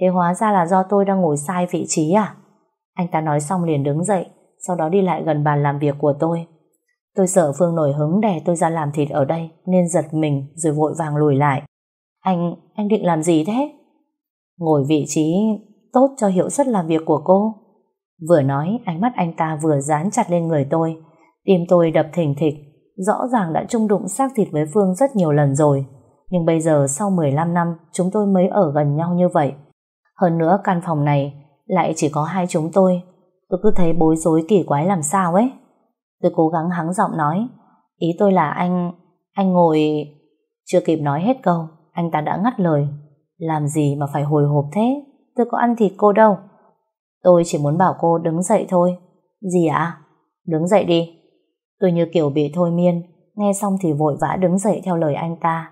thế hóa ra là do tôi đang ngồi sai vị trí à? Anh ta nói xong liền đứng dậy, sau đó đi lại gần bàn làm việc của tôi. Tôi sợ Phương nổi hứng đè tôi ra làm thịt ở đây, nên giật mình rồi vội vàng lùi lại. Anh, anh định làm gì thế? Ngồi vị trí tốt cho hiệu suất làm việc của cô. Vừa nói, ánh mắt anh ta vừa dán chặt lên người tôi. Tim tôi đập thình thịch, rõ ràng đã chung đụng xác thịt với Phương rất nhiều lần rồi. Nhưng bây giờ sau 15 năm, chúng tôi mới ở gần nhau như vậy. Hơn nữa căn phòng này lại chỉ có hai chúng tôi. Tôi cứ thấy bối rối kỳ quái làm sao ấy. Tôi cố gắng hắng giọng nói. Ý tôi là anh... Anh ngồi... Chưa kịp nói hết câu, anh ta đã ngắt lời. Làm gì mà phải hồi hộp thế? Tôi có ăn thịt cô đâu. Tôi chỉ muốn bảo cô đứng dậy thôi. Gì ạ? Đứng dậy đi. Tôi như kiểu bị thôi miên, nghe xong thì vội vã đứng dậy theo lời anh ta.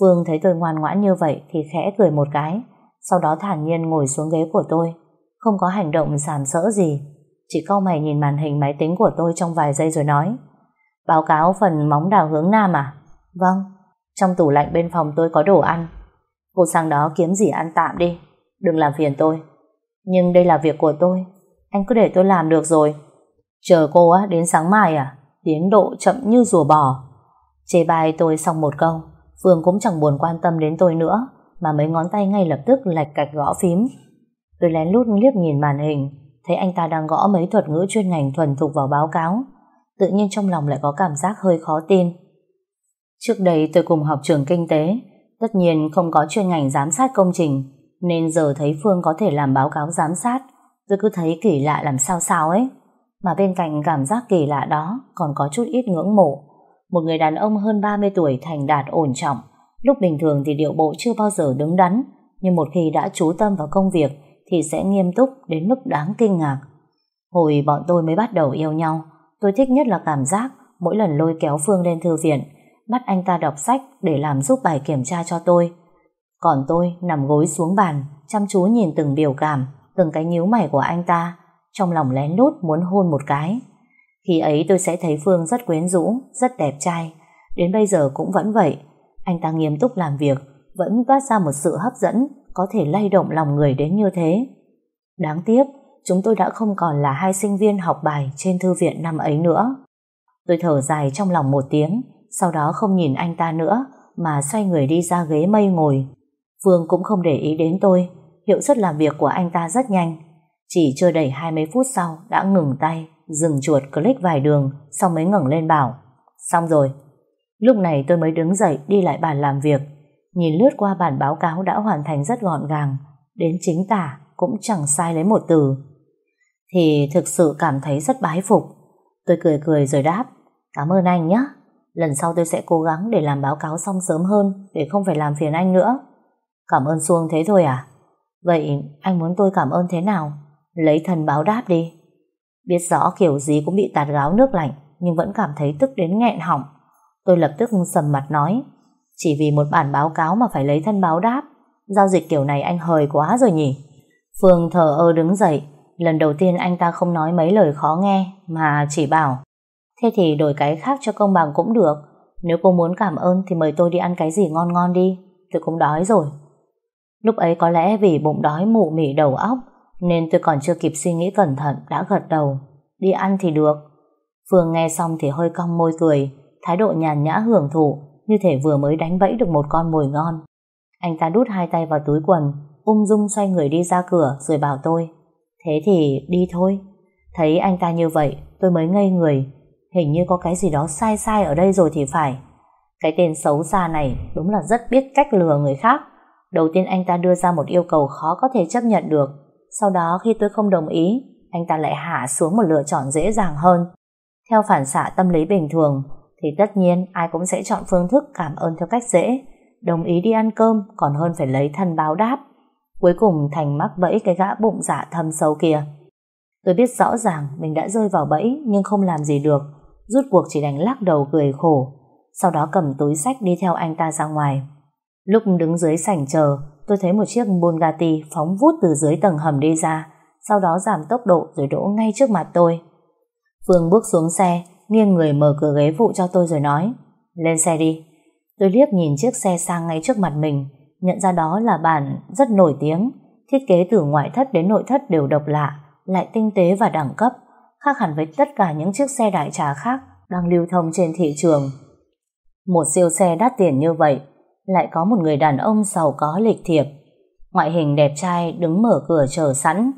Phương thấy tôi ngoan ngoãn như vậy thì khẽ cười một cái, sau đó thản nhiên ngồi xuống ghế của tôi. Không có hành động sàm sỡ gì, chỉ cau mày nhìn màn hình máy tính của tôi trong vài giây rồi nói. Báo cáo phần móng đào hướng Nam à? Vâng, trong tủ lạnh bên phòng tôi có đồ ăn. Cô sang đó kiếm gì ăn tạm đi, đừng làm phiền tôi. Nhưng đây là việc của tôi, anh cứ để tôi làm được rồi. Chờ cô á, đến sáng mai à? Tiến độ chậm như rùa bò. Chê bai tôi xong một câu, Phương cũng chẳng buồn quan tâm đến tôi nữa, mà mấy ngón tay ngay lập tức lạch cạch gõ phím. Tôi lén lút liếc nhìn màn hình, thấy anh ta đang gõ mấy thuật ngữ chuyên ngành thuần thục vào báo cáo. Tự nhiên trong lòng lại có cảm giác hơi khó tin. Trước đây tôi cùng học trường kinh tế, tất nhiên không có chuyên ngành giám sát công trình, nên giờ thấy Phương có thể làm báo cáo giám sát, tôi cứ thấy kỳ lạ làm sao sao ấy. Mà bên cạnh cảm giác kỳ lạ đó còn có chút ít ngưỡng mộ. Một người đàn ông hơn 30 tuổi thành đạt ổn trọng, lúc bình thường thì điệu bộ chưa bao giờ đứng đắn, nhưng một khi đã chú tâm vào công việc thì sẽ nghiêm túc đến mức đáng kinh ngạc. Hồi bọn tôi mới bắt đầu yêu nhau, tôi thích nhất là cảm giác mỗi lần lôi kéo Phương lên thư viện, bắt anh ta đọc sách để làm giúp bài kiểm tra cho tôi. Còn tôi nằm gối xuống bàn, chăm chú nhìn từng biểu cảm, từng cái nhíu mày của anh ta, trong lòng lén lút muốn hôn một cái. Khi ấy tôi sẽ thấy Phương rất quyến rũ, rất đẹp trai. Đến bây giờ cũng vẫn vậy. Anh ta nghiêm túc làm việc, vẫn toát ra một sự hấp dẫn, có thể lay động lòng người đến như thế. Đáng tiếc, chúng tôi đã không còn là hai sinh viên học bài trên thư viện năm ấy nữa. Tôi thở dài trong lòng một tiếng, sau đó không nhìn anh ta nữa, mà xoay người đi ra ghế mây ngồi. Phương cũng không để ý đến tôi, hiệu suất làm việc của anh ta rất nhanh. Chỉ chưa đầy 20 phút sau đã ngừng tay, dừng chuột click vài đường, xong mới ngẩng lên bảo. Xong rồi. Lúc này tôi mới đứng dậy đi lại bàn làm việc. Nhìn lướt qua bản báo cáo đã hoàn thành rất gọn gàng, đến chính tả cũng chẳng sai lấy một từ. Thì thực sự cảm thấy rất bái phục. Tôi cười cười rồi đáp. Cảm ơn anh nhé. Lần sau tôi sẽ cố gắng để làm báo cáo xong sớm hơn để không phải làm phiền anh nữa. Cảm ơn Xuông thế thôi à? Vậy anh muốn tôi cảm ơn thế nào? Lấy thần báo đáp đi. Biết rõ kiểu gì cũng bị tạt gáo nước lạnh, nhưng vẫn cảm thấy tức đến nghẹn họng. Tôi lập tức sầm mặt nói, chỉ vì một bản báo cáo mà phải lấy thân báo đáp giao dịch kiểu này anh hời quá rồi nhỉ. Phương thờ ơ đứng dậy lần đầu tiên anh ta không nói mấy lời khó nghe, mà chỉ bảo, thế thì đổi cái khác cho công bằng cũng được nếu cô muốn cảm ơn thì mời tôi đi ăn cái gì ngon ngon đi tôi cũng đói rồi. Lúc ấy có lẽ vì bụng đói mụ mị đầu óc nên tôi còn chưa kịp suy nghĩ cẩn thận đã gật đầu. Đi ăn thì được. Phương nghe xong thì hơi cong môi cười, thái độ nhàn nhã hưởng thụ, như thể vừa mới đánh bẫy được một con mồi ngon. Anh ta đút hai tay vào túi quần, ung dung xoay người đi ra cửa rồi bảo tôi. Thế thì đi thôi. Thấy anh ta như vậy, tôi mới ngây người. Hình như có cái gì đó sai sai ở đây rồi thì phải. Cái tên xấu xa này đúng là rất biết cách lừa người khác. Đầu tiên anh ta đưa ra một yêu cầu khó có thể chấp nhận được. Sau đó khi tôi không đồng ý, anh ta lại hạ xuống một lựa chọn dễ dàng hơn. Theo phản xạ tâm lý bình thường, thì tất nhiên ai cũng sẽ chọn phương thức cảm ơn theo cách dễ, đồng ý đi ăn cơm còn hơn phải lấy thân báo đáp. Cuối cùng Thành mắc bẫy cái gã bụng dạ thâm sâu kia. Tôi biết rõ ràng mình đã rơi vào bẫy nhưng không làm gì được, rút cuộc chỉ đánh lắc đầu cười khổ, sau đó cầm túi sách đi theo anh ta ra ngoài. Lúc đứng dưới sảnh chờ, tôi thấy một chiếc Bugatti phóng vút từ dưới tầng hầm đi ra, sau đó giảm tốc độ rồi đỗ ngay trước mặt tôi. Phương bước xuống xe, nghiêng người mở cửa ghế phụ cho tôi rồi nói, lên xe đi. Tôi liếc nhìn chiếc xe sang ngay trước mặt mình, nhận ra đó là bản rất nổi tiếng, thiết kế từ ngoại thất đến nội thất đều độc lạ, lại tinh tế và đẳng cấp, khác hẳn với tất cả những chiếc xe đại trà khác đang lưu thông trên thị trường. Một siêu xe đắt tiền như vậy, lại có một người đàn ông giàu có lịch thiệp, ngoại hình đẹp trai đứng mở cửa chờ sẵn.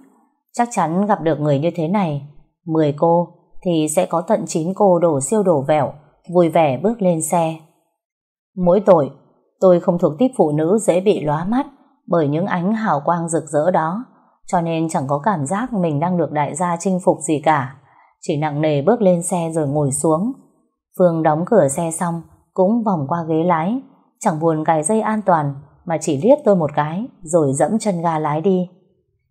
Chắc chắn gặp được người như thế này, 10 cô thì sẽ có tận 9 cô đổ siêu đổ vẹo, vui vẻ bước lên xe. Mỗi tội, tôi không thuộc tiếp phụ nữ dễ bị lóa mắt bởi những ánh hào quang rực rỡ đó, cho nên chẳng có cảm giác mình đang được đại gia chinh phục gì cả. Chỉ nặng nề bước lên xe rồi ngồi xuống. Phương đóng cửa xe xong, cũng vòng qua ghế lái, chẳng buồn cài dây an toàn mà chỉ liếc tôi một cái rồi dẫm chân ga lái đi.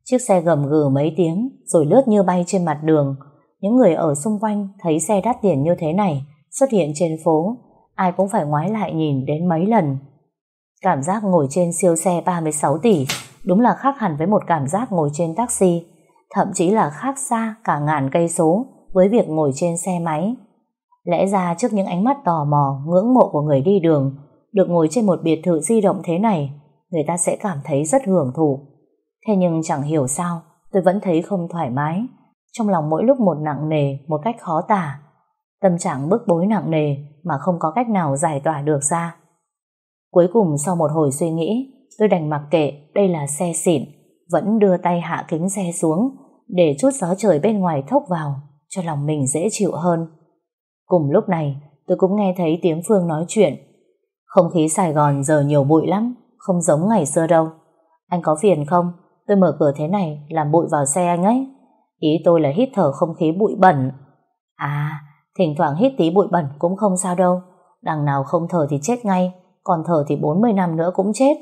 Chiếc xe gầm gừ mấy tiếng rồi lướt như bay trên mặt đường. Những người ở xung quanh thấy xe đắt tiền như thế này xuất hiện trên phố, ai cũng phải ngoái lại nhìn đến mấy lần. Cảm giác ngồi trên siêu xe 36 tỷ đúng là khác hẳn với một cảm giác ngồi trên taxi, thậm chí là khác xa cả ngàn cây số với việc ngồi trên xe máy. Lẽ ra trước những ánh mắt tò mò, ngưỡng mộ của người đi đường, được ngồi trên một biệt thự di động thế này, người ta sẽ cảm thấy rất hưởng thụ. Thế nhưng chẳng hiểu sao, tôi vẫn thấy không thoải mái. Trong lòng mỗi lúc một nặng nề, một cách khó tả. Tâm trạng bức bối nặng nề mà không có cách nào giải tỏa được ra. Cuối cùng sau một hồi suy nghĩ, tôi đành mặc kệ đây là xe xịn, vẫn đưa tay hạ kính xe xuống để chút gió trời bên ngoài thốc vào cho lòng mình dễ chịu hơn. Cùng lúc này, tôi cũng nghe thấy tiếng Phương nói chuyện. Không khí Sài Gòn giờ nhiều bụi lắm, không giống ngày xưa đâu. Anh có phiền không? Tôi mở cửa thế này làm bụi vào xe anh ấy. Ý tôi là hít thở không khí bụi bẩn. À, thỉnh thoảng hít tí bụi bẩn cũng không sao đâu. Đằng nào không thở thì chết ngay, còn thở thì 40 năm nữa cũng chết.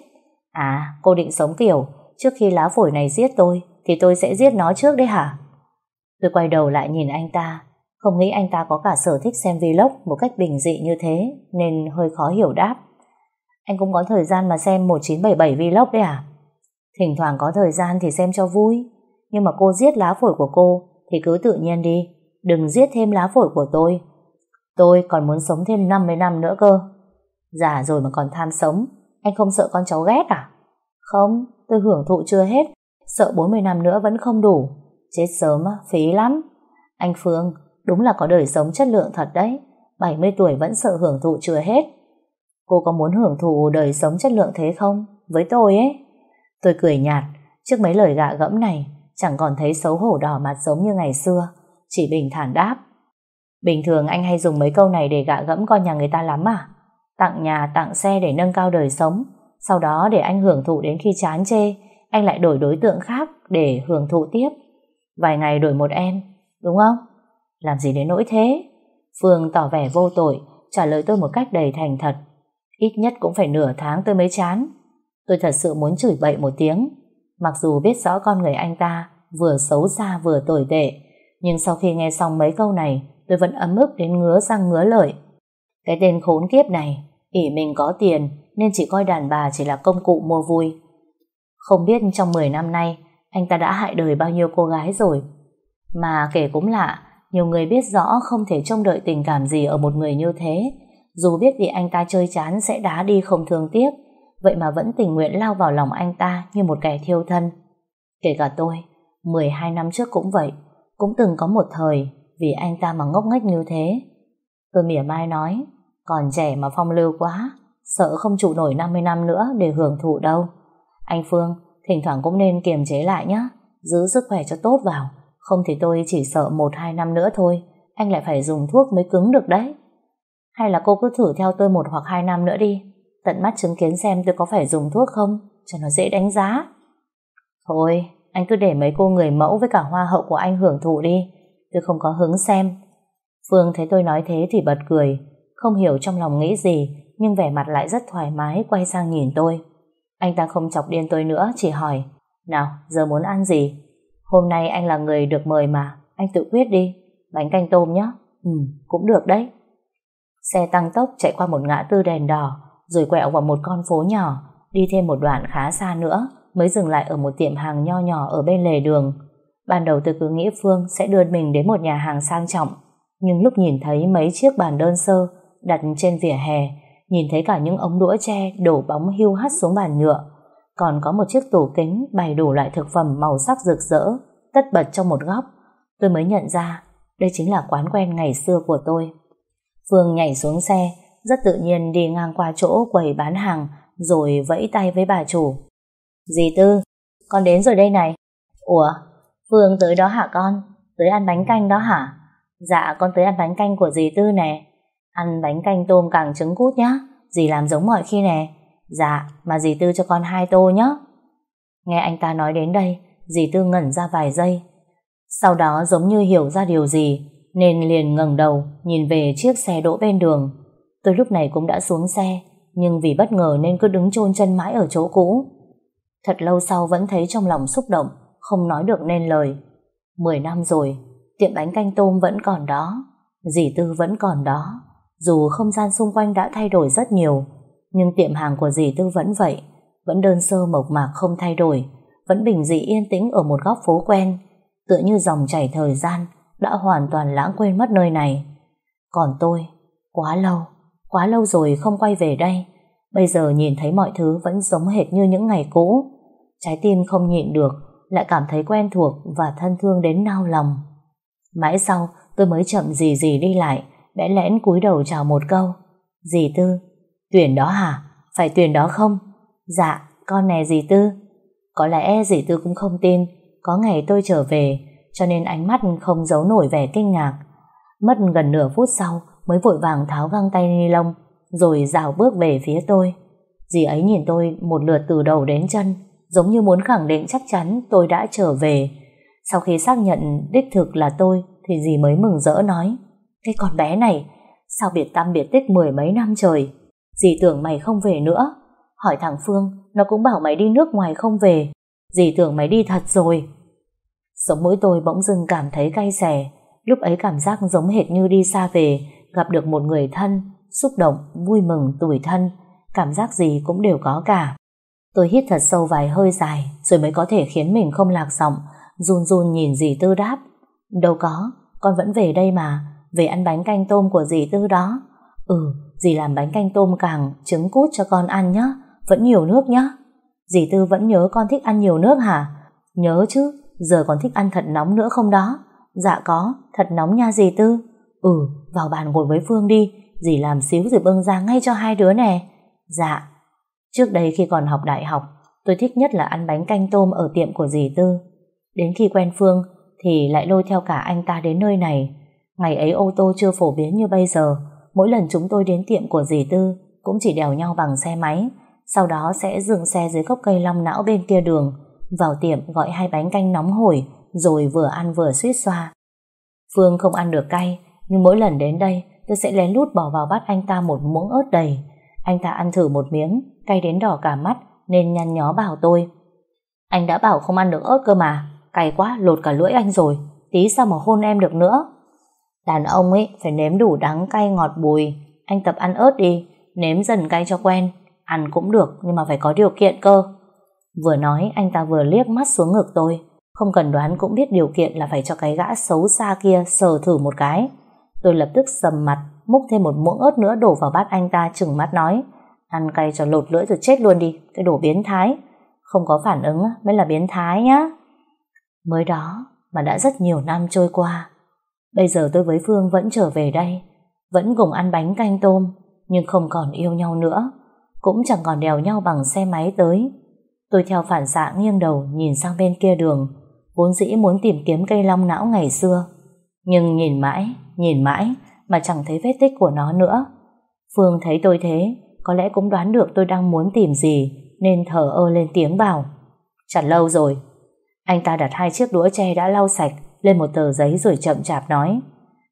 À, cô định sống kiểu, trước khi lá phổi này giết tôi, thì tôi sẽ giết nó trước đấy hả? Tôi quay đầu lại nhìn anh ta, không nghĩ anh ta có cả sở thích xem vlog một cách bình dị như thế, nên hơi khó hiểu đáp. Anh cũng có thời gian mà xem 1977 vlog đấy à? Thỉnh thoảng có thời gian thì xem cho vui, nhưng mà cô giết lá phổi của cô thì cứ tự nhiên đi, đừng giết thêm lá phổi của tôi. Tôi còn muốn sống thêm 50 năm nữa cơ. Già rồi mà còn tham sống, anh không sợ con cháu ghét à? Không, tôi hưởng thụ chưa hết, sợ 40 năm nữa vẫn không đủ. Chết sớm á, phí lắm. Anh Phương, đúng là có đời sống chất lượng thật đấy. 70 tuổi vẫn sợ hưởng thụ chưa hết. Cô có muốn hưởng thụ đời sống chất lượng thế không? Với tôi ấy. Tôi cười nhạt, trước mấy lời gạ gẫm này, chẳng còn thấy xấu hổ đỏ mặt giống như ngày xưa, chỉ bình thản đáp. Bình thường anh hay dùng mấy câu này để gạ gẫm con nhà người ta lắm à? Tặng nhà, tặng xe để nâng cao đời sống, sau đó để anh hưởng thụ đến khi chán chê, anh lại đổi đối tượng khác để hưởng thụ tiếp. Vài ngày đổi một em, đúng không? Làm gì đến nỗi thế? Phương tỏ vẻ vô tội, trả lời tôi một cách đầy thành thật. Ít nhất cũng phải nửa tháng tôi mới chán. Tôi thật sự muốn chửi bậy một tiếng. Mặc dù biết rõ con người anh ta vừa xấu xa vừa tồi tệ, nhưng sau khi nghe xong mấy câu này, tôi vẫn ấm ức đến ngứa răng ngứa lợi. Cái tên khốn kiếp này, ỉ mình có tiền nên chỉ coi đàn bà chỉ là công cụ mua vui. Không biết trong 10 năm nay, anh ta đã hại đời bao nhiêu cô gái rồi. Mà kể cũng lạ, nhiều người biết rõ không thể trông đợi tình cảm gì ở một người như thế, dù biết vì anh ta chơi chán sẽ đá đi không thương tiếc, vậy mà vẫn tình nguyện lao vào lòng anh ta như một kẻ thiêu thân. Kể cả tôi, 12 năm trước cũng vậy, cũng từng có một thời vì anh ta mà ngốc nghếch như thế. Tôi mỉa mai nói, còn trẻ mà phong lưu quá, sợ không trụ nổi 50 năm nữa để hưởng thụ đâu. Anh Phương, thỉnh thoảng cũng nên kiềm chế lại nhé, giữ sức khỏe cho tốt vào, không thì tôi chỉ sợ 1-2 năm nữa thôi, anh lại phải dùng thuốc mới cứng được đấy. Hay là cô cứ thử theo tôi một hoặc hai năm nữa đi, tận mắt chứng kiến xem tôi có phải dùng thuốc không, cho nó dễ đánh giá. Thôi, anh cứ để mấy cô người mẫu với cả hoa hậu của anh hưởng thụ đi, tôi không có hứng xem. Phương thấy tôi nói thế thì bật cười, không hiểu trong lòng nghĩ gì, nhưng vẻ mặt lại rất thoải mái quay sang nhìn tôi. Anh ta không chọc điên tôi nữa, chỉ hỏi, nào, giờ muốn ăn gì? Hôm nay anh là người được mời mà, anh tự quyết đi, bánh canh tôm nhé. Ừ, cũng được đấy. Xe tăng tốc chạy qua một ngã tư đèn đỏ, rồi quẹo vào một con phố nhỏ, đi thêm một đoạn khá xa nữa, mới dừng lại ở một tiệm hàng nho nhỏ ở bên lề đường. Ban đầu tôi cứ nghĩ Phương sẽ đưa mình đến một nhà hàng sang trọng, nhưng lúc nhìn thấy mấy chiếc bàn đơn sơ đặt trên vỉa hè, nhìn thấy cả những ống đũa tre đổ bóng hưu hắt xuống bàn nhựa, còn có một chiếc tủ kính bày đủ loại thực phẩm màu sắc rực rỡ, tất bật trong một góc, tôi mới nhận ra đây chính là quán quen ngày xưa của tôi. Phương nhảy xuống xe, rất tự nhiên đi ngang qua chỗ quầy bán hàng, rồi vẫy tay với bà chủ. Dì Tư, con đến rồi đây này. Ủa, Phương tới đó hả con? Tới ăn bánh canh đó hả? Dạ, con tới ăn bánh canh của dì Tư nè. Ăn bánh canh tôm càng trứng cút nhá. Dì làm giống mọi khi nè. Dạ, mà dì Tư cho con hai tô nhá. Nghe anh ta nói đến đây, dì Tư ngẩn ra vài giây. Sau đó giống như hiểu ra điều gì, nên liền ngẩng đầu nhìn về chiếc xe đỗ bên đường. Tôi lúc này cũng đã xuống xe, nhưng vì bất ngờ nên cứ đứng chôn chân mãi ở chỗ cũ. Thật lâu sau vẫn thấy trong lòng xúc động, không nói được nên lời. Mười năm rồi, tiệm bánh canh tôm vẫn còn đó, dì Tư vẫn còn đó. Dù không gian xung quanh đã thay đổi rất nhiều, nhưng tiệm hàng của dì Tư vẫn vậy, vẫn đơn sơ mộc mạc không thay đổi, vẫn bình dị yên tĩnh ở một góc phố quen, tựa như dòng chảy thời gian đã hoàn toàn lãng quên mất nơi này. Còn tôi, quá lâu, quá lâu rồi không quay về đây. Bây giờ nhìn thấy mọi thứ vẫn giống hệt như những ngày cũ. Trái tim không nhịn được, lại cảm thấy quen thuộc và thân thương đến nao lòng. Mãi sau, tôi mới chậm gì gì đi lại, bẽ lẽn cúi đầu chào một câu. Dì Tư, tuyển đó hả? Phải tuyển đó không? Dạ, con nè dì Tư. Có lẽ dì Tư cũng không tin, có ngày tôi trở về, cho nên ánh mắt không giấu nổi vẻ kinh ngạc. Mất gần nửa phút sau mới vội vàng tháo găng tay ni lông, rồi rào bước về phía tôi. Dì ấy nhìn tôi một lượt từ đầu đến chân, giống như muốn khẳng định chắc chắn tôi đã trở về. Sau khi xác nhận đích thực là tôi, thì dì mới mừng rỡ nói, cái con bé này, sao biệt tâm biệt tích mười mấy năm trời? Dì tưởng mày không về nữa. Hỏi thằng Phương, nó cũng bảo mày đi nước ngoài không về. Dì tưởng mày đi thật rồi. Sống mũi tôi bỗng dưng cảm thấy cay xè, lúc ấy cảm giác giống hệt như đi xa về, gặp được một người thân, xúc động, vui mừng, tủi thân, cảm giác gì cũng đều có cả. Tôi hít thật sâu vài hơi dài, rồi mới có thể khiến mình không lạc giọng, run run nhìn dì Tư đáp. Đâu có, con vẫn về đây mà, về ăn bánh canh tôm của dì Tư đó. Ừ, dì làm bánh canh tôm càng, trứng cút cho con ăn nhé, vẫn nhiều nước nhé. Dì Tư vẫn nhớ con thích ăn nhiều nước hả? Nhớ chứ, giờ còn thích ăn thật nóng nữa không đó? Dạ có, thật nóng nha dì Tư. Ừ, vào bàn ngồi với Phương đi, dì làm xíu rồi bưng ra ngay cho hai đứa nè. Dạ. Trước đây khi còn học đại học, tôi thích nhất là ăn bánh canh tôm ở tiệm của dì Tư. Đến khi quen Phương, thì lại lôi theo cả anh ta đến nơi này. Ngày ấy ô tô chưa phổ biến như bây giờ, mỗi lần chúng tôi đến tiệm của dì Tư cũng chỉ đèo nhau bằng xe máy, sau đó sẽ dừng xe dưới gốc cây long não bên kia đường, vào tiệm gọi hai bánh canh nóng hổi, rồi vừa ăn vừa suýt xoa. Phương không ăn được cay, nhưng mỗi lần đến đây tôi sẽ lén lút bỏ vào bát anh ta một muỗng ớt đầy. Anh ta ăn thử một miếng, cay đến đỏ cả mắt, nên nhăn nhó bảo tôi. Anh đã bảo không ăn được ớt cơ mà, cay quá lột cả lưỡi anh rồi, tí sao mà hôn em được nữa. Đàn ông ấy phải nếm đủ đắng cay ngọt bùi, anh tập ăn ớt đi, nếm dần cay cho quen, ăn cũng được nhưng mà phải có điều kiện cơ. Vừa nói anh ta vừa liếc mắt xuống ngực tôi, không cần đoán cũng biết điều kiện là phải cho cái gã xấu xa kia sờ thử một cái. Tôi lập tức sầm mặt, múc thêm một muỗng ớt nữa đổ vào bát anh ta chừng mắt nói, ăn cay cho lột lưỡi rồi chết luôn đi, cái đồ biến thái. Không có phản ứng mới là biến thái nhá. Mới đó mà đã rất nhiều năm trôi qua. Bây giờ tôi với Phương vẫn trở về đây, vẫn cùng ăn bánh canh tôm, nhưng không còn yêu nhau nữa, cũng chẳng còn đèo nhau bằng xe máy tới. Tôi theo phản xạ nghiêng đầu nhìn sang bên kia đường, vốn dĩ muốn tìm kiếm cây long não ngày xưa. Nhưng nhìn mãi, nhìn mãi mà chẳng thấy vết tích của nó nữa. Phương thấy tôi thế, có lẽ cũng đoán được tôi đang muốn tìm gì, nên thở ơ lên tiếng bảo. chẳng lâu rồi. Anh ta đặt hai chiếc đũa tre đã lau sạch lên một tờ giấy rồi chậm chạp nói.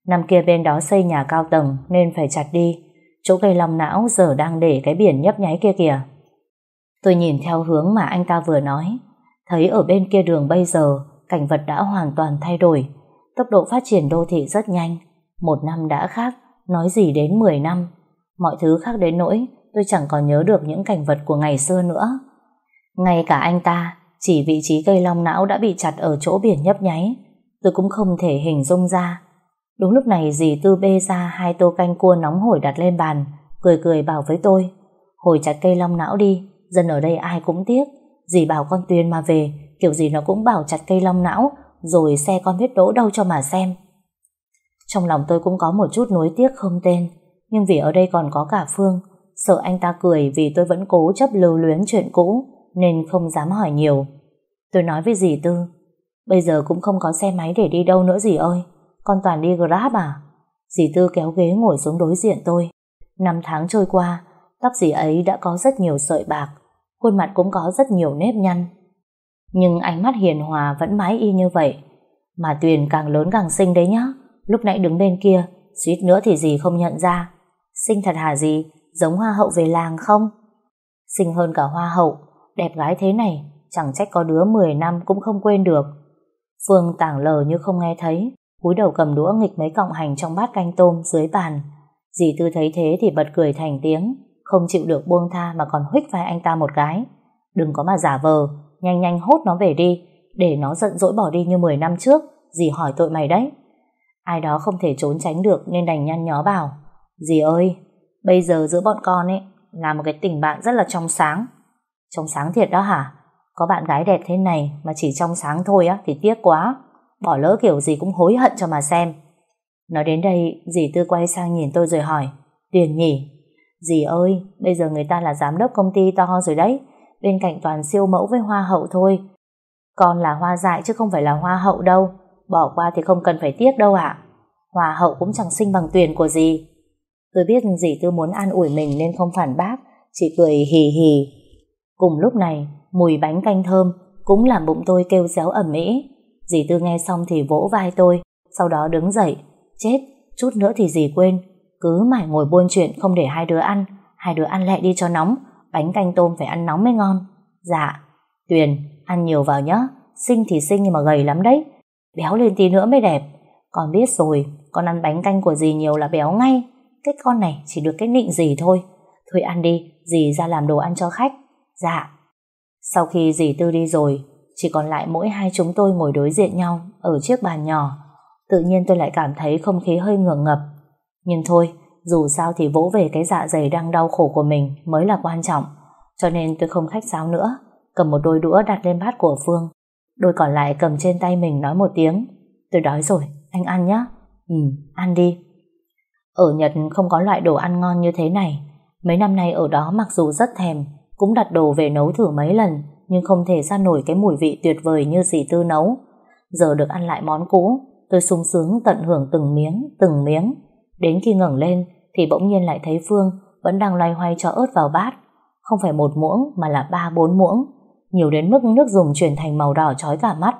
Năm kia bên đó xây nhà cao tầng nên phải chặt đi. Chỗ cây long não giờ đang để cái biển nhấp nháy kia kìa. Tôi nhìn theo hướng mà anh ta vừa nói. Thấy ở bên kia đường bây giờ cảnh vật đã hoàn toàn thay đổi. Tốc độ phát triển đô thị rất nhanh. Một năm đã khác, nói gì đến 10 năm. Mọi thứ khác đến nỗi tôi chẳng còn nhớ được những cảnh vật của ngày xưa nữa. Ngay cả anh ta, chỉ vị trí cây long não đã bị chặt ở chỗ biển nhấp nháy, tôi cũng không thể hình dung ra. Đúng lúc này dì Tư bê ra hai tô canh cua nóng hổi đặt lên bàn, cười cười bảo với tôi, hồi chặt cây long não đi, dân ở đây ai cũng tiếc, dì bảo con Tuyên mà về, kiểu gì nó cũng bảo chặt cây long não, rồi xe con biết đỗ đâu cho mà xem. Trong lòng tôi cũng có một chút nuối tiếc không tên, nhưng vì ở đây còn có cả Phương, sợ anh ta cười vì tôi vẫn cố chấp lưu luyến chuyện cũ, nên không dám hỏi nhiều. Tôi nói với dì Tư, bây giờ cũng không có xe máy để đi đâu nữa dì ơi, con toàn đi Grab à? Dì Tư kéo ghế ngồi xuống đối diện tôi. Năm tháng trôi qua, tóc dì ấy đã có rất nhiều sợi bạc, khuôn mặt cũng có rất nhiều nếp nhăn. Nhưng ánh mắt hiền hòa vẫn mãi y như vậy. Mà Tuyền càng lớn càng xinh đấy nhá. Lúc nãy đứng bên kia, suýt nữa thì dì không nhận ra. Xinh thật hả dì, giống hoa hậu về làng không? Xinh hơn cả hoa hậu, đẹp gái thế này, Chẳng trách có đứa 10 năm cũng không quên được. Phương tảng lờ như không nghe thấy, cúi đầu cầm đũa nghịch mấy cọng hành trong bát canh tôm dưới bàn. Dì Tư thấy thế thì bật cười thành tiếng, không chịu được buông tha mà còn huých vai anh ta một cái. Đừng có mà giả vờ, nhanh nhanh hốt nó về đi, để nó giận dỗi bỏ đi như 10 năm trước, dì hỏi tội mày đấy. Ai đó không thể trốn tránh được nên đành nhăn nhó bảo. Dì ơi, bây giờ giữa bọn con ấy là một cái tình bạn rất là trong sáng. Trong sáng thiệt đó hả? Có bạn gái đẹp thế này mà chỉ trong sáng thôi á thì tiếc quá. Bỏ lỡ kiểu gì cũng hối hận cho mà xem. Nói đến đây, dì Tư quay sang nhìn tôi rồi hỏi. Tiền nhỉ? Dì ơi, bây giờ người ta là giám đốc công ty to rồi đấy. Bên cạnh toàn siêu mẫu với hoa hậu thôi. Con là hoa dại chứ không phải là hoa hậu đâu. Bỏ qua thì không cần phải tiếc đâu ạ. Hoa hậu cũng chẳng sinh bằng tuyển của dì. Tôi biết dì Tư muốn an ủi mình nên không phản bác, chỉ cười hì hì. Cùng lúc này, mùi bánh canh thơm cũng làm bụng tôi kêu réo ẩm mỹ. Dì Tư nghe xong thì vỗ vai tôi, sau đó đứng dậy. Chết, chút nữa thì dì quên. Cứ mãi ngồi buôn chuyện không để hai đứa ăn. Hai đứa ăn lẹ đi cho nóng. Bánh canh tôm phải ăn nóng mới ngon. Dạ. Tuyền, ăn nhiều vào nhé. Xinh thì xinh nhưng mà gầy lắm đấy. Béo lên tí nữa mới đẹp. Con biết rồi, con ăn bánh canh của dì nhiều là béo ngay. Cái con này chỉ được cái nịnh dì thôi. Thôi ăn đi, dì ra làm đồ ăn cho khách. Dạ. Sau khi dì Tư đi rồi, chỉ còn lại mỗi hai chúng tôi ngồi đối diện nhau ở chiếc bàn nhỏ. Tự nhiên tôi lại cảm thấy không khí hơi ngượng ngập. Nhưng thôi, dù sao thì vỗ về cái dạ dày đang đau khổ của mình mới là quan trọng. Cho nên tôi không khách sáo nữa, cầm một đôi đũa đặt lên bát của Phương. Đôi còn lại cầm trên tay mình nói một tiếng. Tôi đói rồi, anh ăn nhé. Ừ, ăn đi. Ở Nhật không có loại đồ ăn ngon như thế này. Mấy năm nay ở đó mặc dù rất thèm, cũng đặt đồ về nấu thử mấy lần, nhưng không thể ra nổi cái mùi vị tuyệt vời như dì Tư nấu. Giờ được ăn lại món cũ, tôi sung sướng tận hưởng từng miếng, từng miếng. Đến khi ngẩng lên, thì bỗng nhiên lại thấy Phương vẫn đang loay hoay cho ớt vào bát. Không phải một muỗng, mà là ba bốn muỗng. Nhiều đến mức nước dùng chuyển thành màu đỏ chói cả mắt.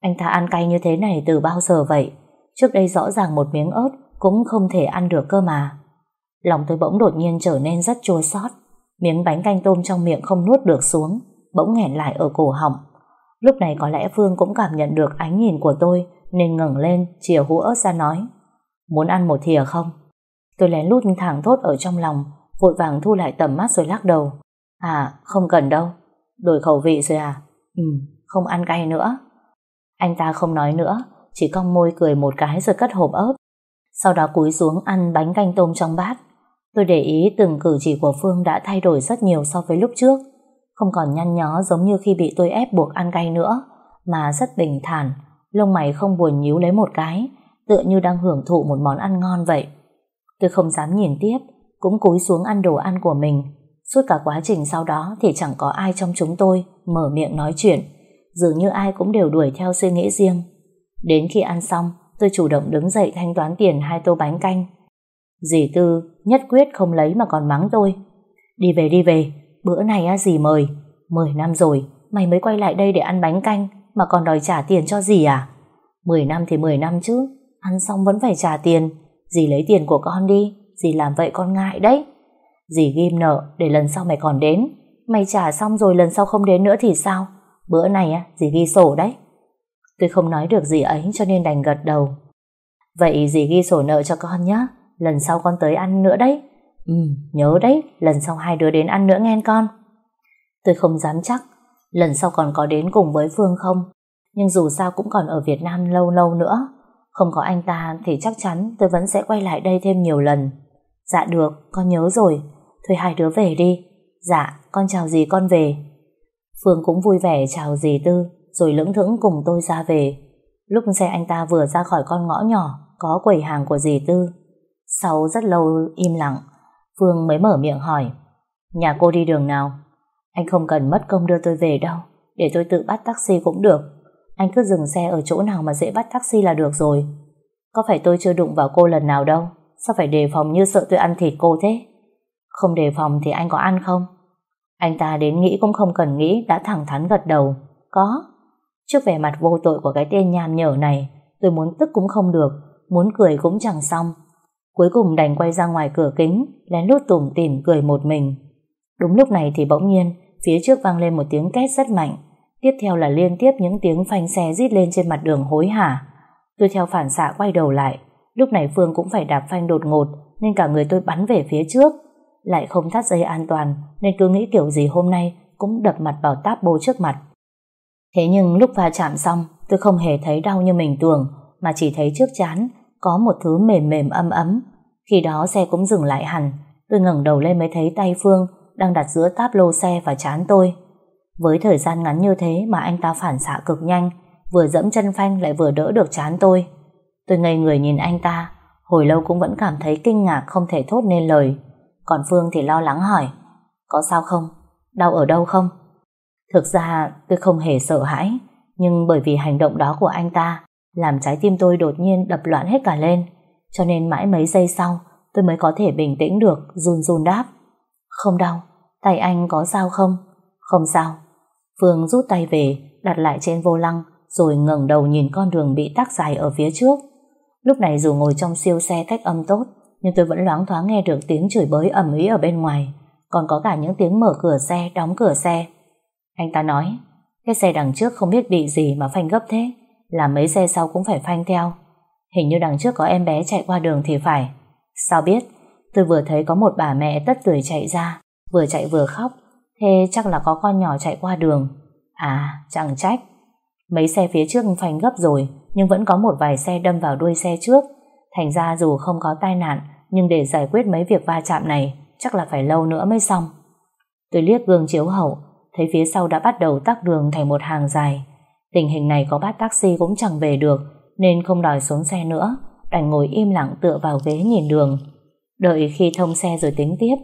Anh ta ăn cay như thế này từ bao giờ vậy? Trước đây rõ ràng một miếng ớt cũng không thể ăn được cơ mà. Lòng tôi bỗng đột nhiên trở nên rất chua xót. Miếng bánh canh tôm trong miệng không nuốt được xuống, bỗng nghẹn lại ở cổ họng. Lúc này có lẽ Phương cũng cảm nhận được ánh nhìn của tôi nên ngẩng lên chìa hũ ớt ra nói Muốn ăn một thìa không? Tôi lén lút thẳng thốt ở trong lòng vội vàng thu lại tầm mắt rồi lắc đầu. À không cần đâu Đổi khẩu vị rồi à? Ừ không ăn cay nữa. Anh ta không nói nữa Chỉ cong môi cười một cái rồi cất hộp ớt. Sau đó cúi xuống ăn bánh canh tôm trong bát. Tôi để ý từng cử chỉ của Phương đã thay đổi rất nhiều so với lúc trước. Không còn nhăn nhó giống như khi bị tôi ép buộc ăn cay nữa, Mà rất bình thản, Lông mày không buồn nhíu lấy một cái, Tựa như đang hưởng thụ một món ăn ngon vậy. Tôi không dám nhìn tiếp, Cũng cúi xuống ăn đồ ăn của mình. Suốt cả quá trình sau đó Thì chẳng có ai trong chúng tôi Mở miệng nói chuyện, Dường như ai cũng đều đuổi theo suy nghĩ riêng. Đến khi ăn xong, Tôi chủ động đứng dậy thanh toán tiền hai tô bánh canh. Dì Tư nhất quyết không lấy mà còn mắng tôi. Đi về đi về, Bữa này á, dì mời. Mười năm rồi, Mày mới quay lại đây để ăn bánh canh Mà còn đòi trả tiền cho dì à? Mười năm thì mười năm chứ, Ăn xong vẫn phải trả tiền. Dì lấy tiền của con đi, Dì làm vậy con ngại đấy. Dì ghim nợ để lần sau mày còn đến. Mày trả xong rồi lần sau không đến nữa thì sao? Bữa này á, dì ghi sổ đấy. Tôi không nói được gì ấy cho nên đành gật đầu. Vậy dì ghi sổ nợ cho con nhé Lần sau con tới ăn nữa đấy. Ừ nhớ đấy, Lần sau hai đứa đến ăn nữa nghe con. Tôi không dám chắc Lần sau còn có đến cùng với Phương không, Nhưng dù sao cũng còn ở Việt Nam lâu lâu nữa. Không có anh ta thì chắc chắn tôi vẫn sẽ quay lại đây thêm nhiều lần. Dạ được, con nhớ rồi. Thôi hai đứa về đi. Dạ con chào dì con về. Phương cũng vui vẻ chào dì Tư, Rồi lững thững cùng tôi ra về. Lúc xe anh ta vừa ra khỏi con ngõ nhỏ, Có quầy hàng của dì Tư. Sau rất lâu im lặng, Phương mới mở miệng hỏi, Nhà cô đi đường nào? Anh không cần mất công đưa tôi về đâu, Để tôi tự bắt taxi cũng được. Anh cứ dừng xe ở chỗ nào mà dễ bắt taxi là được rồi. Có phải tôi chưa đụng vào cô lần nào đâu? Sao phải đề phòng như sợ tôi ăn thịt cô thế? Không đề phòng thì anh có ăn không? Anh ta đến nghĩ cũng không cần nghĩ, Đã thẳng thắn gật đầu, Có. Trước vẻ mặt vô tội của cái tên nham nhở này, Tôi muốn tức cũng không được, Muốn cười cũng chẳng xong. Cuối cùng đành quay ra ngoài cửa kính, Lén lút tủm tỉm cười một mình Đúng lúc này thì bỗng nhiên, Phía trước vang lên một tiếng két rất mạnh Tiếp theo là liên tiếp những tiếng phanh xe rít lên trên mặt đường hối hả. Tôi theo phản xạ quay đầu lại. Lúc này Phương cũng phải đạp phanh đột ngột, nên cả người tôi bắn về phía trước. Lại không thắt dây an toàn, nên cứ nghĩ kiểu gì hôm nay cũng đập mặt vào táp bô trước mặt. Thế nhưng lúc va chạm xong, tôi không hề thấy đau như mình tưởng, mà chỉ thấy trước chán có một thứ mềm mềm ấm ấm. Khi đó xe cũng dừng lại hẳn tôi ngẩng đầu lên mới thấy tay Phương đang đặt giữa táp lô xe và chán tôi. Với thời gian ngắn như thế mà anh ta phản xạ cực nhanh, vừa dẫm chân phanh lại vừa đỡ được chán tôi. Tôi ngây người nhìn anh ta, hồi lâu cũng vẫn cảm thấy kinh ngạc không thể thốt nên lời. Còn Phương thì lo lắng hỏi, có sao không? Đau ở đâu không? Thực ra tôi không hề sợ hãi, nhưng bởi vì hành động đó của anh ta làm trái tim tôi đột nhiên đập loạn hết cả lên, cho nên mãi mấy giây sau tôi mới có thể bình tĩnh được, run run đáp. Không đau, tay anh có sao không? Không sao. Phương rút tay về, đặt lại trên vô lăng, rồi ngẩng đầu nhìn con đường bị tắc dài ở phía trước. Lúc này dù ngồi trong siêu xe cách âm tốt, nhưng tôi vẫn loáng thoáng nghe được tiếng chửi bới ầm ĩ ở bên ngoài, còn có cả những tiếng mở cửa xe, đóng cửa xe. Anh ta nói, cái xe đằng trước không biết bị gì mà phanh gấp thế, là mấy xe sau cũng phải phanh theo. Hình như đằng trước có em bé chạy qua đường thì phải. Sao biết? Tôi vừa thấy có một bà mẹ tất tưởi chạy ra, vừa chạy vừa khóc, thế chắc là có con nhỏ chạy qua đường. À, chẳng trách. Mấy xe phía trước phanh gấp rồi, nhưng vẫn có một vài xe đâm vào đuôi xe trước. Thành ra dù không có tai nạn, nhưng để giải quyết mấy việc va chạm này, chắc là phải lâu nữa mới xong. Tôi liếc gương chiếu hậu, thấy phía sau đã bắt đầu tắc đường thành một hàng dài. Tình hình này có bắt taxi cũng chẳng về được, nên không đòi xuống xe nữa, đành ngồi im lặng tựa vào ghế nhìn đường. Đợi khi thông xe rồi tính tiếp.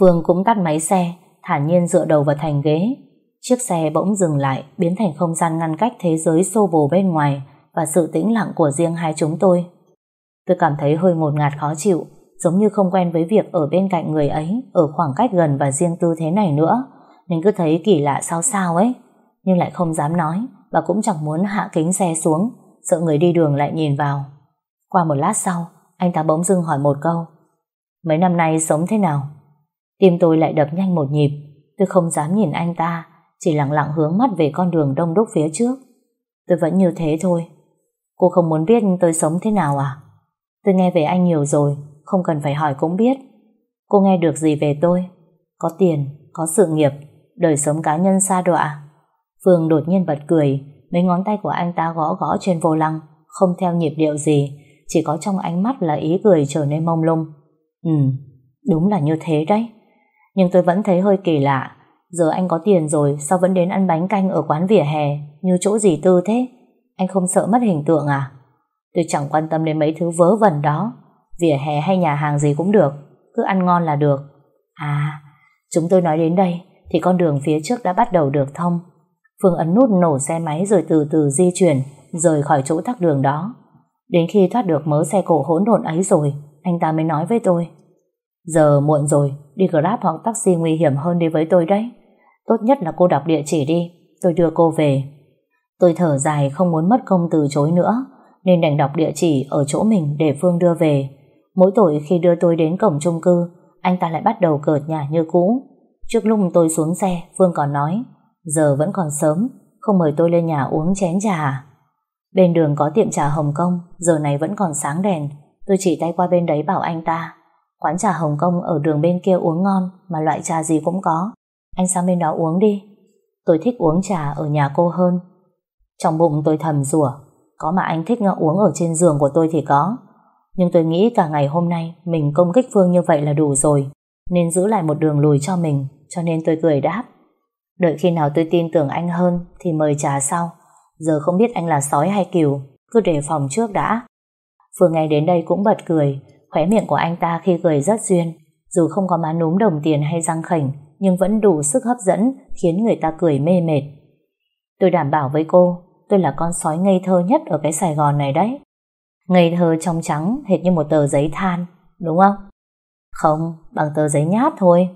Phương cũng tắt máy xe, thản nhiên dựa đầu vào thành ghế. Chiếc xe bỗng dừng lại, biến thành không gian ngăn cách thế giới xô bồ bên ngoài và sự tĩnh lặng của riêng hai chúng tôi. Tôi cảm thấy hơi ngột ngạt khó chịu, giống như không quen với việc ở bên cạnh người ấy ở khoảng cách gần và riêng tư thế này nữa, nên cứ thấy kỳ lạ sao sao ấy. Nhưng lại không dám nói và cũng chẳng muốn hạ kính xe xuống, sợ người đi đường lại nhìn vào. Qua một lát sau, anh ta bỗng dưng hỏi một câu. Mấy năm nay sống thế nào? Tim tôi lại đập nhanh một nhịp, tôi không dám nhìn anh ta, chỉ lặng lặng hướng mắt về con đường đông đúc phía trước. Tôi vẫn như thế thôi. Cô không muốn biết tôi sống thế nào à? Tôi nghe về anh nhiều rồi, không cần phải hỏi cũng biết. Cô nghe được gì về tôi? Có tiền, có sự nghiệp, đời sống cá nhân xa đọa. Phương đột nhiên bật cười, mấy ngón tay của anh ta gõ gõ trên vô lăng, không theo nhịp điệu gì, chỉ có trong ánh mắt là ý cười trở nên mông lung. Ừ, đúng là như thế đấy. Nhưng tôi vẫn thấy hơi kỳ lạ, giờ anh có tiền rồi sao vẫn đến ăn bánh canh ở quán vỉa hè như chỗ gì tư thế? Anh không sợ mất hình tượng à? Tôi chẳng quan tâm đến mấy thứ vớ vẩn đó, vỉa hè hay nhà hàng gì cũng được, cứ ăn ngon là được. À, chúng tôi nói đến đây thì con đường phía trước đã bắt đầu được thông. Phương ấn nút nổ xe máy rồi từ từ di chuyển rời khỏi chỗ tắc đường đó. Đến khi thoát được mớ xe cổ hỗn độn ấy rồi, anh ta mới nói với tôi. Giờ muộn rồi, đi Grab hoặc taxi nguy hiểm hơn đi với tôi đấy. Tốt nhất là cô đọc địa chỉ đi, tôi đưa cô về. Tôi thở dài không muốn mất công từ chối nữa, nên đành đọc địa chỉ ở chỗ mình để Phương đưa về. Mỗi tội khi đưa tôi đến cổng chung cư, anh ta lại bắt đầu cợt nhả như cũ. Trước lúc tôi xuống xe, Phương còn nói, giờ vẫn còn sớm, không mời tôi lên nhà uống chén trà. À? Bên đường có tiệm trà Hồng Kông, giờ này vẫn còn sáng đèn, tôi chỉ tay qua bên đấy bảo anh ta, quán trà Hồng Kông ở đường bên kia uống ngon, mà loại trà gì cũng có. Anh sang bên đó uống đi. Tôi thích uống trà ở nhà cô hơn. Trong bụng tôi thầm rủa có mà anh thích uống ở trên giường của tôi thì có. Nhưng tôi nghĩ cả ngày hôm nay mình công kích Phương như vậy là đủ rồi, nên giữ lại một đường lùi cho mình, cho nên tôi cười đáp. Đợi khi nào tôi tin tưởng anh hơn thì mời trà sau. Giờ không biết anh là sói hay cừu, cứ đề phòng trước đã. Phương nghe đến đây cũng bật cười, khóe miệng của anh ta khi cười rất duyên. Dù không có má núm đồng tiền hay răng khảnh, nhưng vẫn đủ sức hấp dẫn khiến người ta cười mê mệt. Tôi đảm bảo với cô, tôi là con sói ngây thơ nhất ở cái Sài Gòn này đấy. Ngây thơ trong trắng hệt như một tờ giấy than, đúng không? Không, bằng tờ giấy nháp thôi.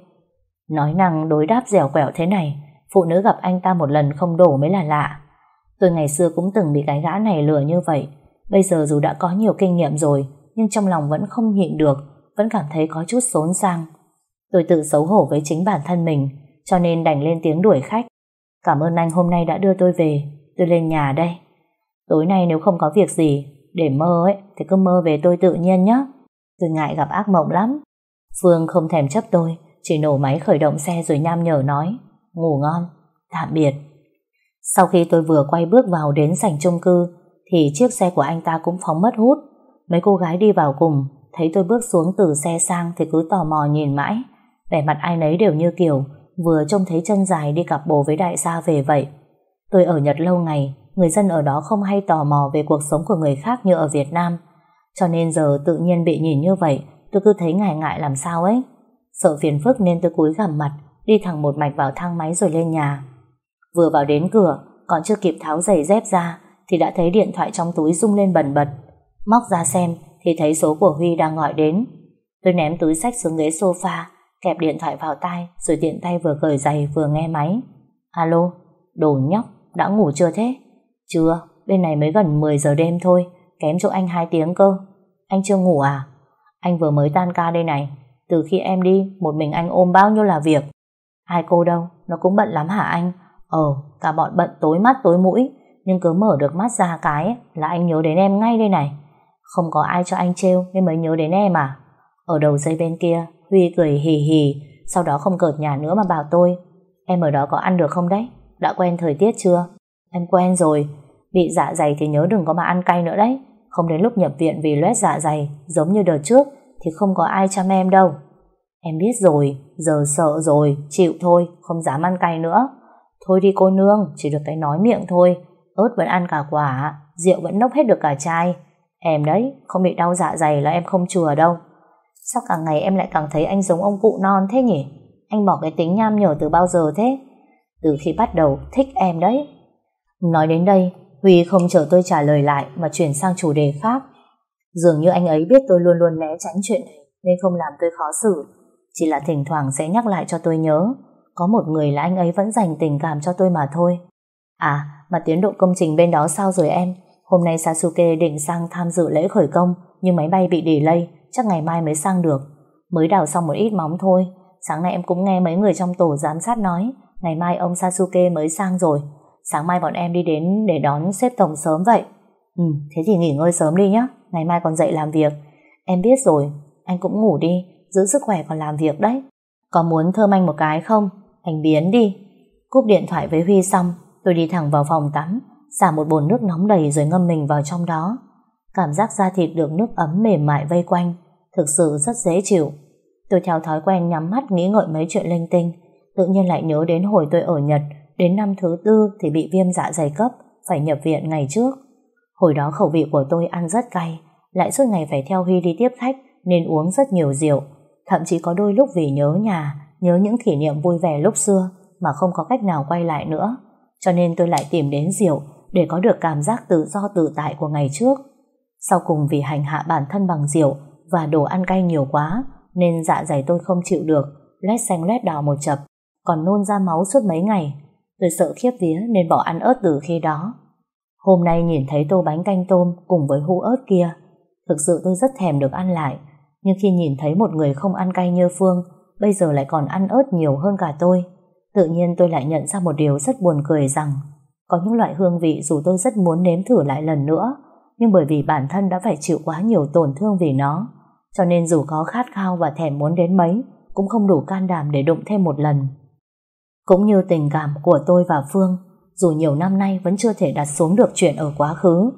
Nói năng đối đáp dẻo quẹo thế này, phụ nữ gặp anh ta một lần không đổ mới là lạ. Tôi ngày xưa cũng từng bị cái gã này lừa như vậy. Bây giờ dù đã có nhiều kinh nghiệm rồi, nhưng trong lòng vẫn không nhịn được, vẫn cảm thấy có chút xốn sang. Tôi tự xấu hổ với chính bản thân mình, cho nên đành lên tiếng đuổi khách. Cảm ơn anh hôm nay đã đưa tôi về. Tôi lên nhà đây. Tối nay nếu không có việc gì, để mơ ấy, thì cứ mơ về tôi tự nhiên nhé. Tôi ngại gặp ác mộng lắm. Phương không thèm chấp tôi, chỉ nổ máy khởi động xe rồi nham nhở nói. Ngủ ngon, tạm biệt. Sau khi tôi vừa quay bước vào đến sảnh chung cư, thì chiếc xe của anh ta cũng phóng mất hút. Mấy cô gái đi vào cùng, thấy tôi bước xuống từ xe sang thì cứ tò mò nhìn mãi. Vẻ mặt ai nấy đều như kiểu vừa trông thấy chân dài đi cặp bồ với đại gia về vậy. Tôi ở Nhật lâu ngày, người dân ở đó không hay tò mò về cuộc sống của người khác như ở Việt Nam. Cho nên giờ tự nhiên bị nhìn như vậy, tôi cứ thấy ngại ngại làm sao ấy. Sợ phiền phức nên tôi cúi gằm mặt, đi thẳng một mạch vào thang máy rồi lên nhà. Vừa vào đến cửa, còn chưa kịp tháo giày dép ra, thì đã thấy điện thoại trong túi rung lên bần bật. Móc ra xem, thì thấy số của Huy đang gọi đến. Tôi ném túi sách xuống ghế sofa, kẹp điện thoại vào tai, rồi tiện tay vừa cởi giày vừa nghe máy. Alo, đồ nhóc, đã ngủ chưa thế? Chưa, bên này mới gần 10 giờ đêm thôi, kém chỗ anh 2 tiếng cơ. Anh chưa ngủ à? Anh vừa mới tan ca đây này, từ khi em đi, một mình anh ôm bao nhiêu là việc. Hai cô đâu, nó cũng bận lắm hả anh? Ờ, cả bọn bận tối mắt tối mũi, nhưng cứ mở được mắt ra cái là anh nhớ đến em ngay đây này. Không có ai cho anh trêu nên mới nhớ đến em à? Ở đầu dây bên kia, Huy cười hì hì, sau đó không cợt nhà nữa mà bảo tôi, em ở đó có ăn được không đấy? Đã quen thời tiết chưa? Em quen rồi, bị dạ dày thì nhớ đừng có mà ăn cay nữa đấy, không đến lúc nhập viện vì loét dạ dày, giống như đợt trước, thì không có ai chăm em đâu. Em biết rồi, giờ sợ rồi, chịu thôi, không dám ăn cay nữa. Thôi đi cô nương, chỉ được cái nói miệng thôi, ớt vẫn ăn cả quả, rượu vẫn nốc hết được cả chai. Em đấy, không bị đau dạ dày là em không chừa đâu. Sao càng ngày em lại càng thấy anh giống ông cụ non thế nhỉ? Anh bỏ cái tính nham nhở từ bao giờ thế? Từ khi bắt đầu thích em đấy. Nói đến đây, Huy không chờ tôi trả lời lại mà chuyển sang chủ đề khác. Dường như anh ấy biết tôi luôn luôn né tránh chuyện này nên không làm tôi khó xử. Chỉ là thỉnh thoảng sẽ nhắc lại cho tôi nhớ có một người là anh ấy vẫn dành tình cảm cho tôi mà thôi. À, mà tiến độ công trình bên đó sao rồi em? Hôm nay Sasuke định sang tham dự lễ khởi công nhưng máy bay bị delay chắc ngày mai mới sang được. Mới đào xong một ít móng thôi. Sáng nay em cũng nghe mấy người trong tổ giám sát nói ngày mai ông Sasuke mới sang rồi. Sáng mai bọn em đi đến để đón xếp tổng sớm vậy. Ừ, thế thì nghỉ ngơi sớm đi nhé. Ngày mai còn dậy làm việc. Em biết rồi, anh cũng ngủ đi, giữ sức khỏe còn làm việc đấy. Có muốn thơm anh một cái không? Anh biến đi. Cúp điện thoại với Huy xong, tôi đi thẳng vào phòng tắm, xả một bồn nước nóng đầy rồi ngâm mình vào trong đó. Cảm giác da thịt được nước ấm mềm mại vây quanh, thực sự rất dễ chịu. Tôi theo thói quen nhắm mắt nghĩ ngợi mấy chuyện linh tinh, tự nhiên lại nhớ đến hồi tôi ở Nhật, đến năm thứ tư thì bị viêm dạ dày cấp, phải nhập viện ngày trước. Hồi đó khẩu vị của tôi ăn rất cay, lại suốt ngày phải theo Huy đi tiếp khách nên uống rất nhiều rượu, thậm chí có đôi lúc vì nhớ nhà, nhớ những kỷ niệm vui vẻ lúc xưa mà không có cách nào quay lại nữa. Cho nên tôi lại tìm đến rượu để có được cảm giác tự do tự tại của ngày trước. Sau cùng vì hành hạ bản thân bằng rượu và đồ ăn cay nhiều quá nên dạ dày tôi không chịu được, lét xanh lét đỏ một chập, còn nôn ra máu suốt mấy ngày. Tôi sợ khiếp vía nên bỏ ăn ớt từ khi đó. Hôm nay nhìn thấy tô bánh canh tôm cùng với hũ ớt kia, thực sự tôi rất thèm được ăn lại. Nhưng khi nhìn thấy một người không ăn cay như Phương, bây giờ lại còn ăn ớt nhiều hơn cả tôi, tự nhiên tôi lại nhận ra một điều rất buồn cười rằng có những loại hương vị dù tôi rất muốn nếm thử lại lần nữa, nhưng bởi vì bản thân đã phải chịu quá nhiều tổn thương vì nó, cho nên dù có khát khao và thèm muốn đến mấy, cũng không đủ can đảm để đụng thêm một lần. Cũng như tình cảm của tôi và Phương, dù nhiều năm nay vẫn chưa thể đặt xuống được chuyện ở quá khứ,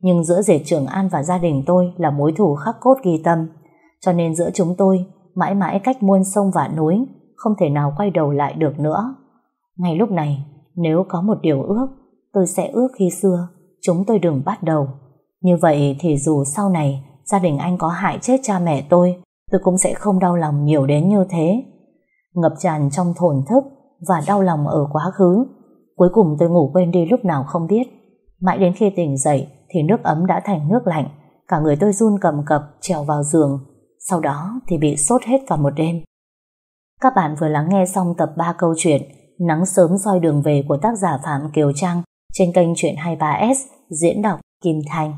nhưng giữa dệt trưởng An và gia đình tôi là mối thù khắc cốt ghi tâm, cho nên giữa chúng tôi mãi mãi cách muôn sông và núi, không thể nào quay đầu lại được nữa. Ngay lúc này, nếu có một điều ước, tôi sẽ ước khi xưa chúng tôi đừng bắt đầu. Như vậy thì dù sau này gia đình anh có hại chết cha mẹ tôi, tôi cũng sẽ không đau lòng nhiều đến như thế. Ngập tràn trong thổn thức và đau lòng ở quá khứ. Cuối cùng tôi ngủ quên đi lúc nào không biết. Mãi đến khi tỉnh dậy thì nước ấm đã thành nước lạnh. Cả người tôi run cầm cập trèo vào giường. Sau đó thì bị sốt hết vào một đêm. Các bạn vừa lắng nghe xong tập 3 câu chuyện Nắng sớm soi đường về của tác giả Phạm Kiều Trang trên kênh Chuyện 23S diễn đọc Kim Thành.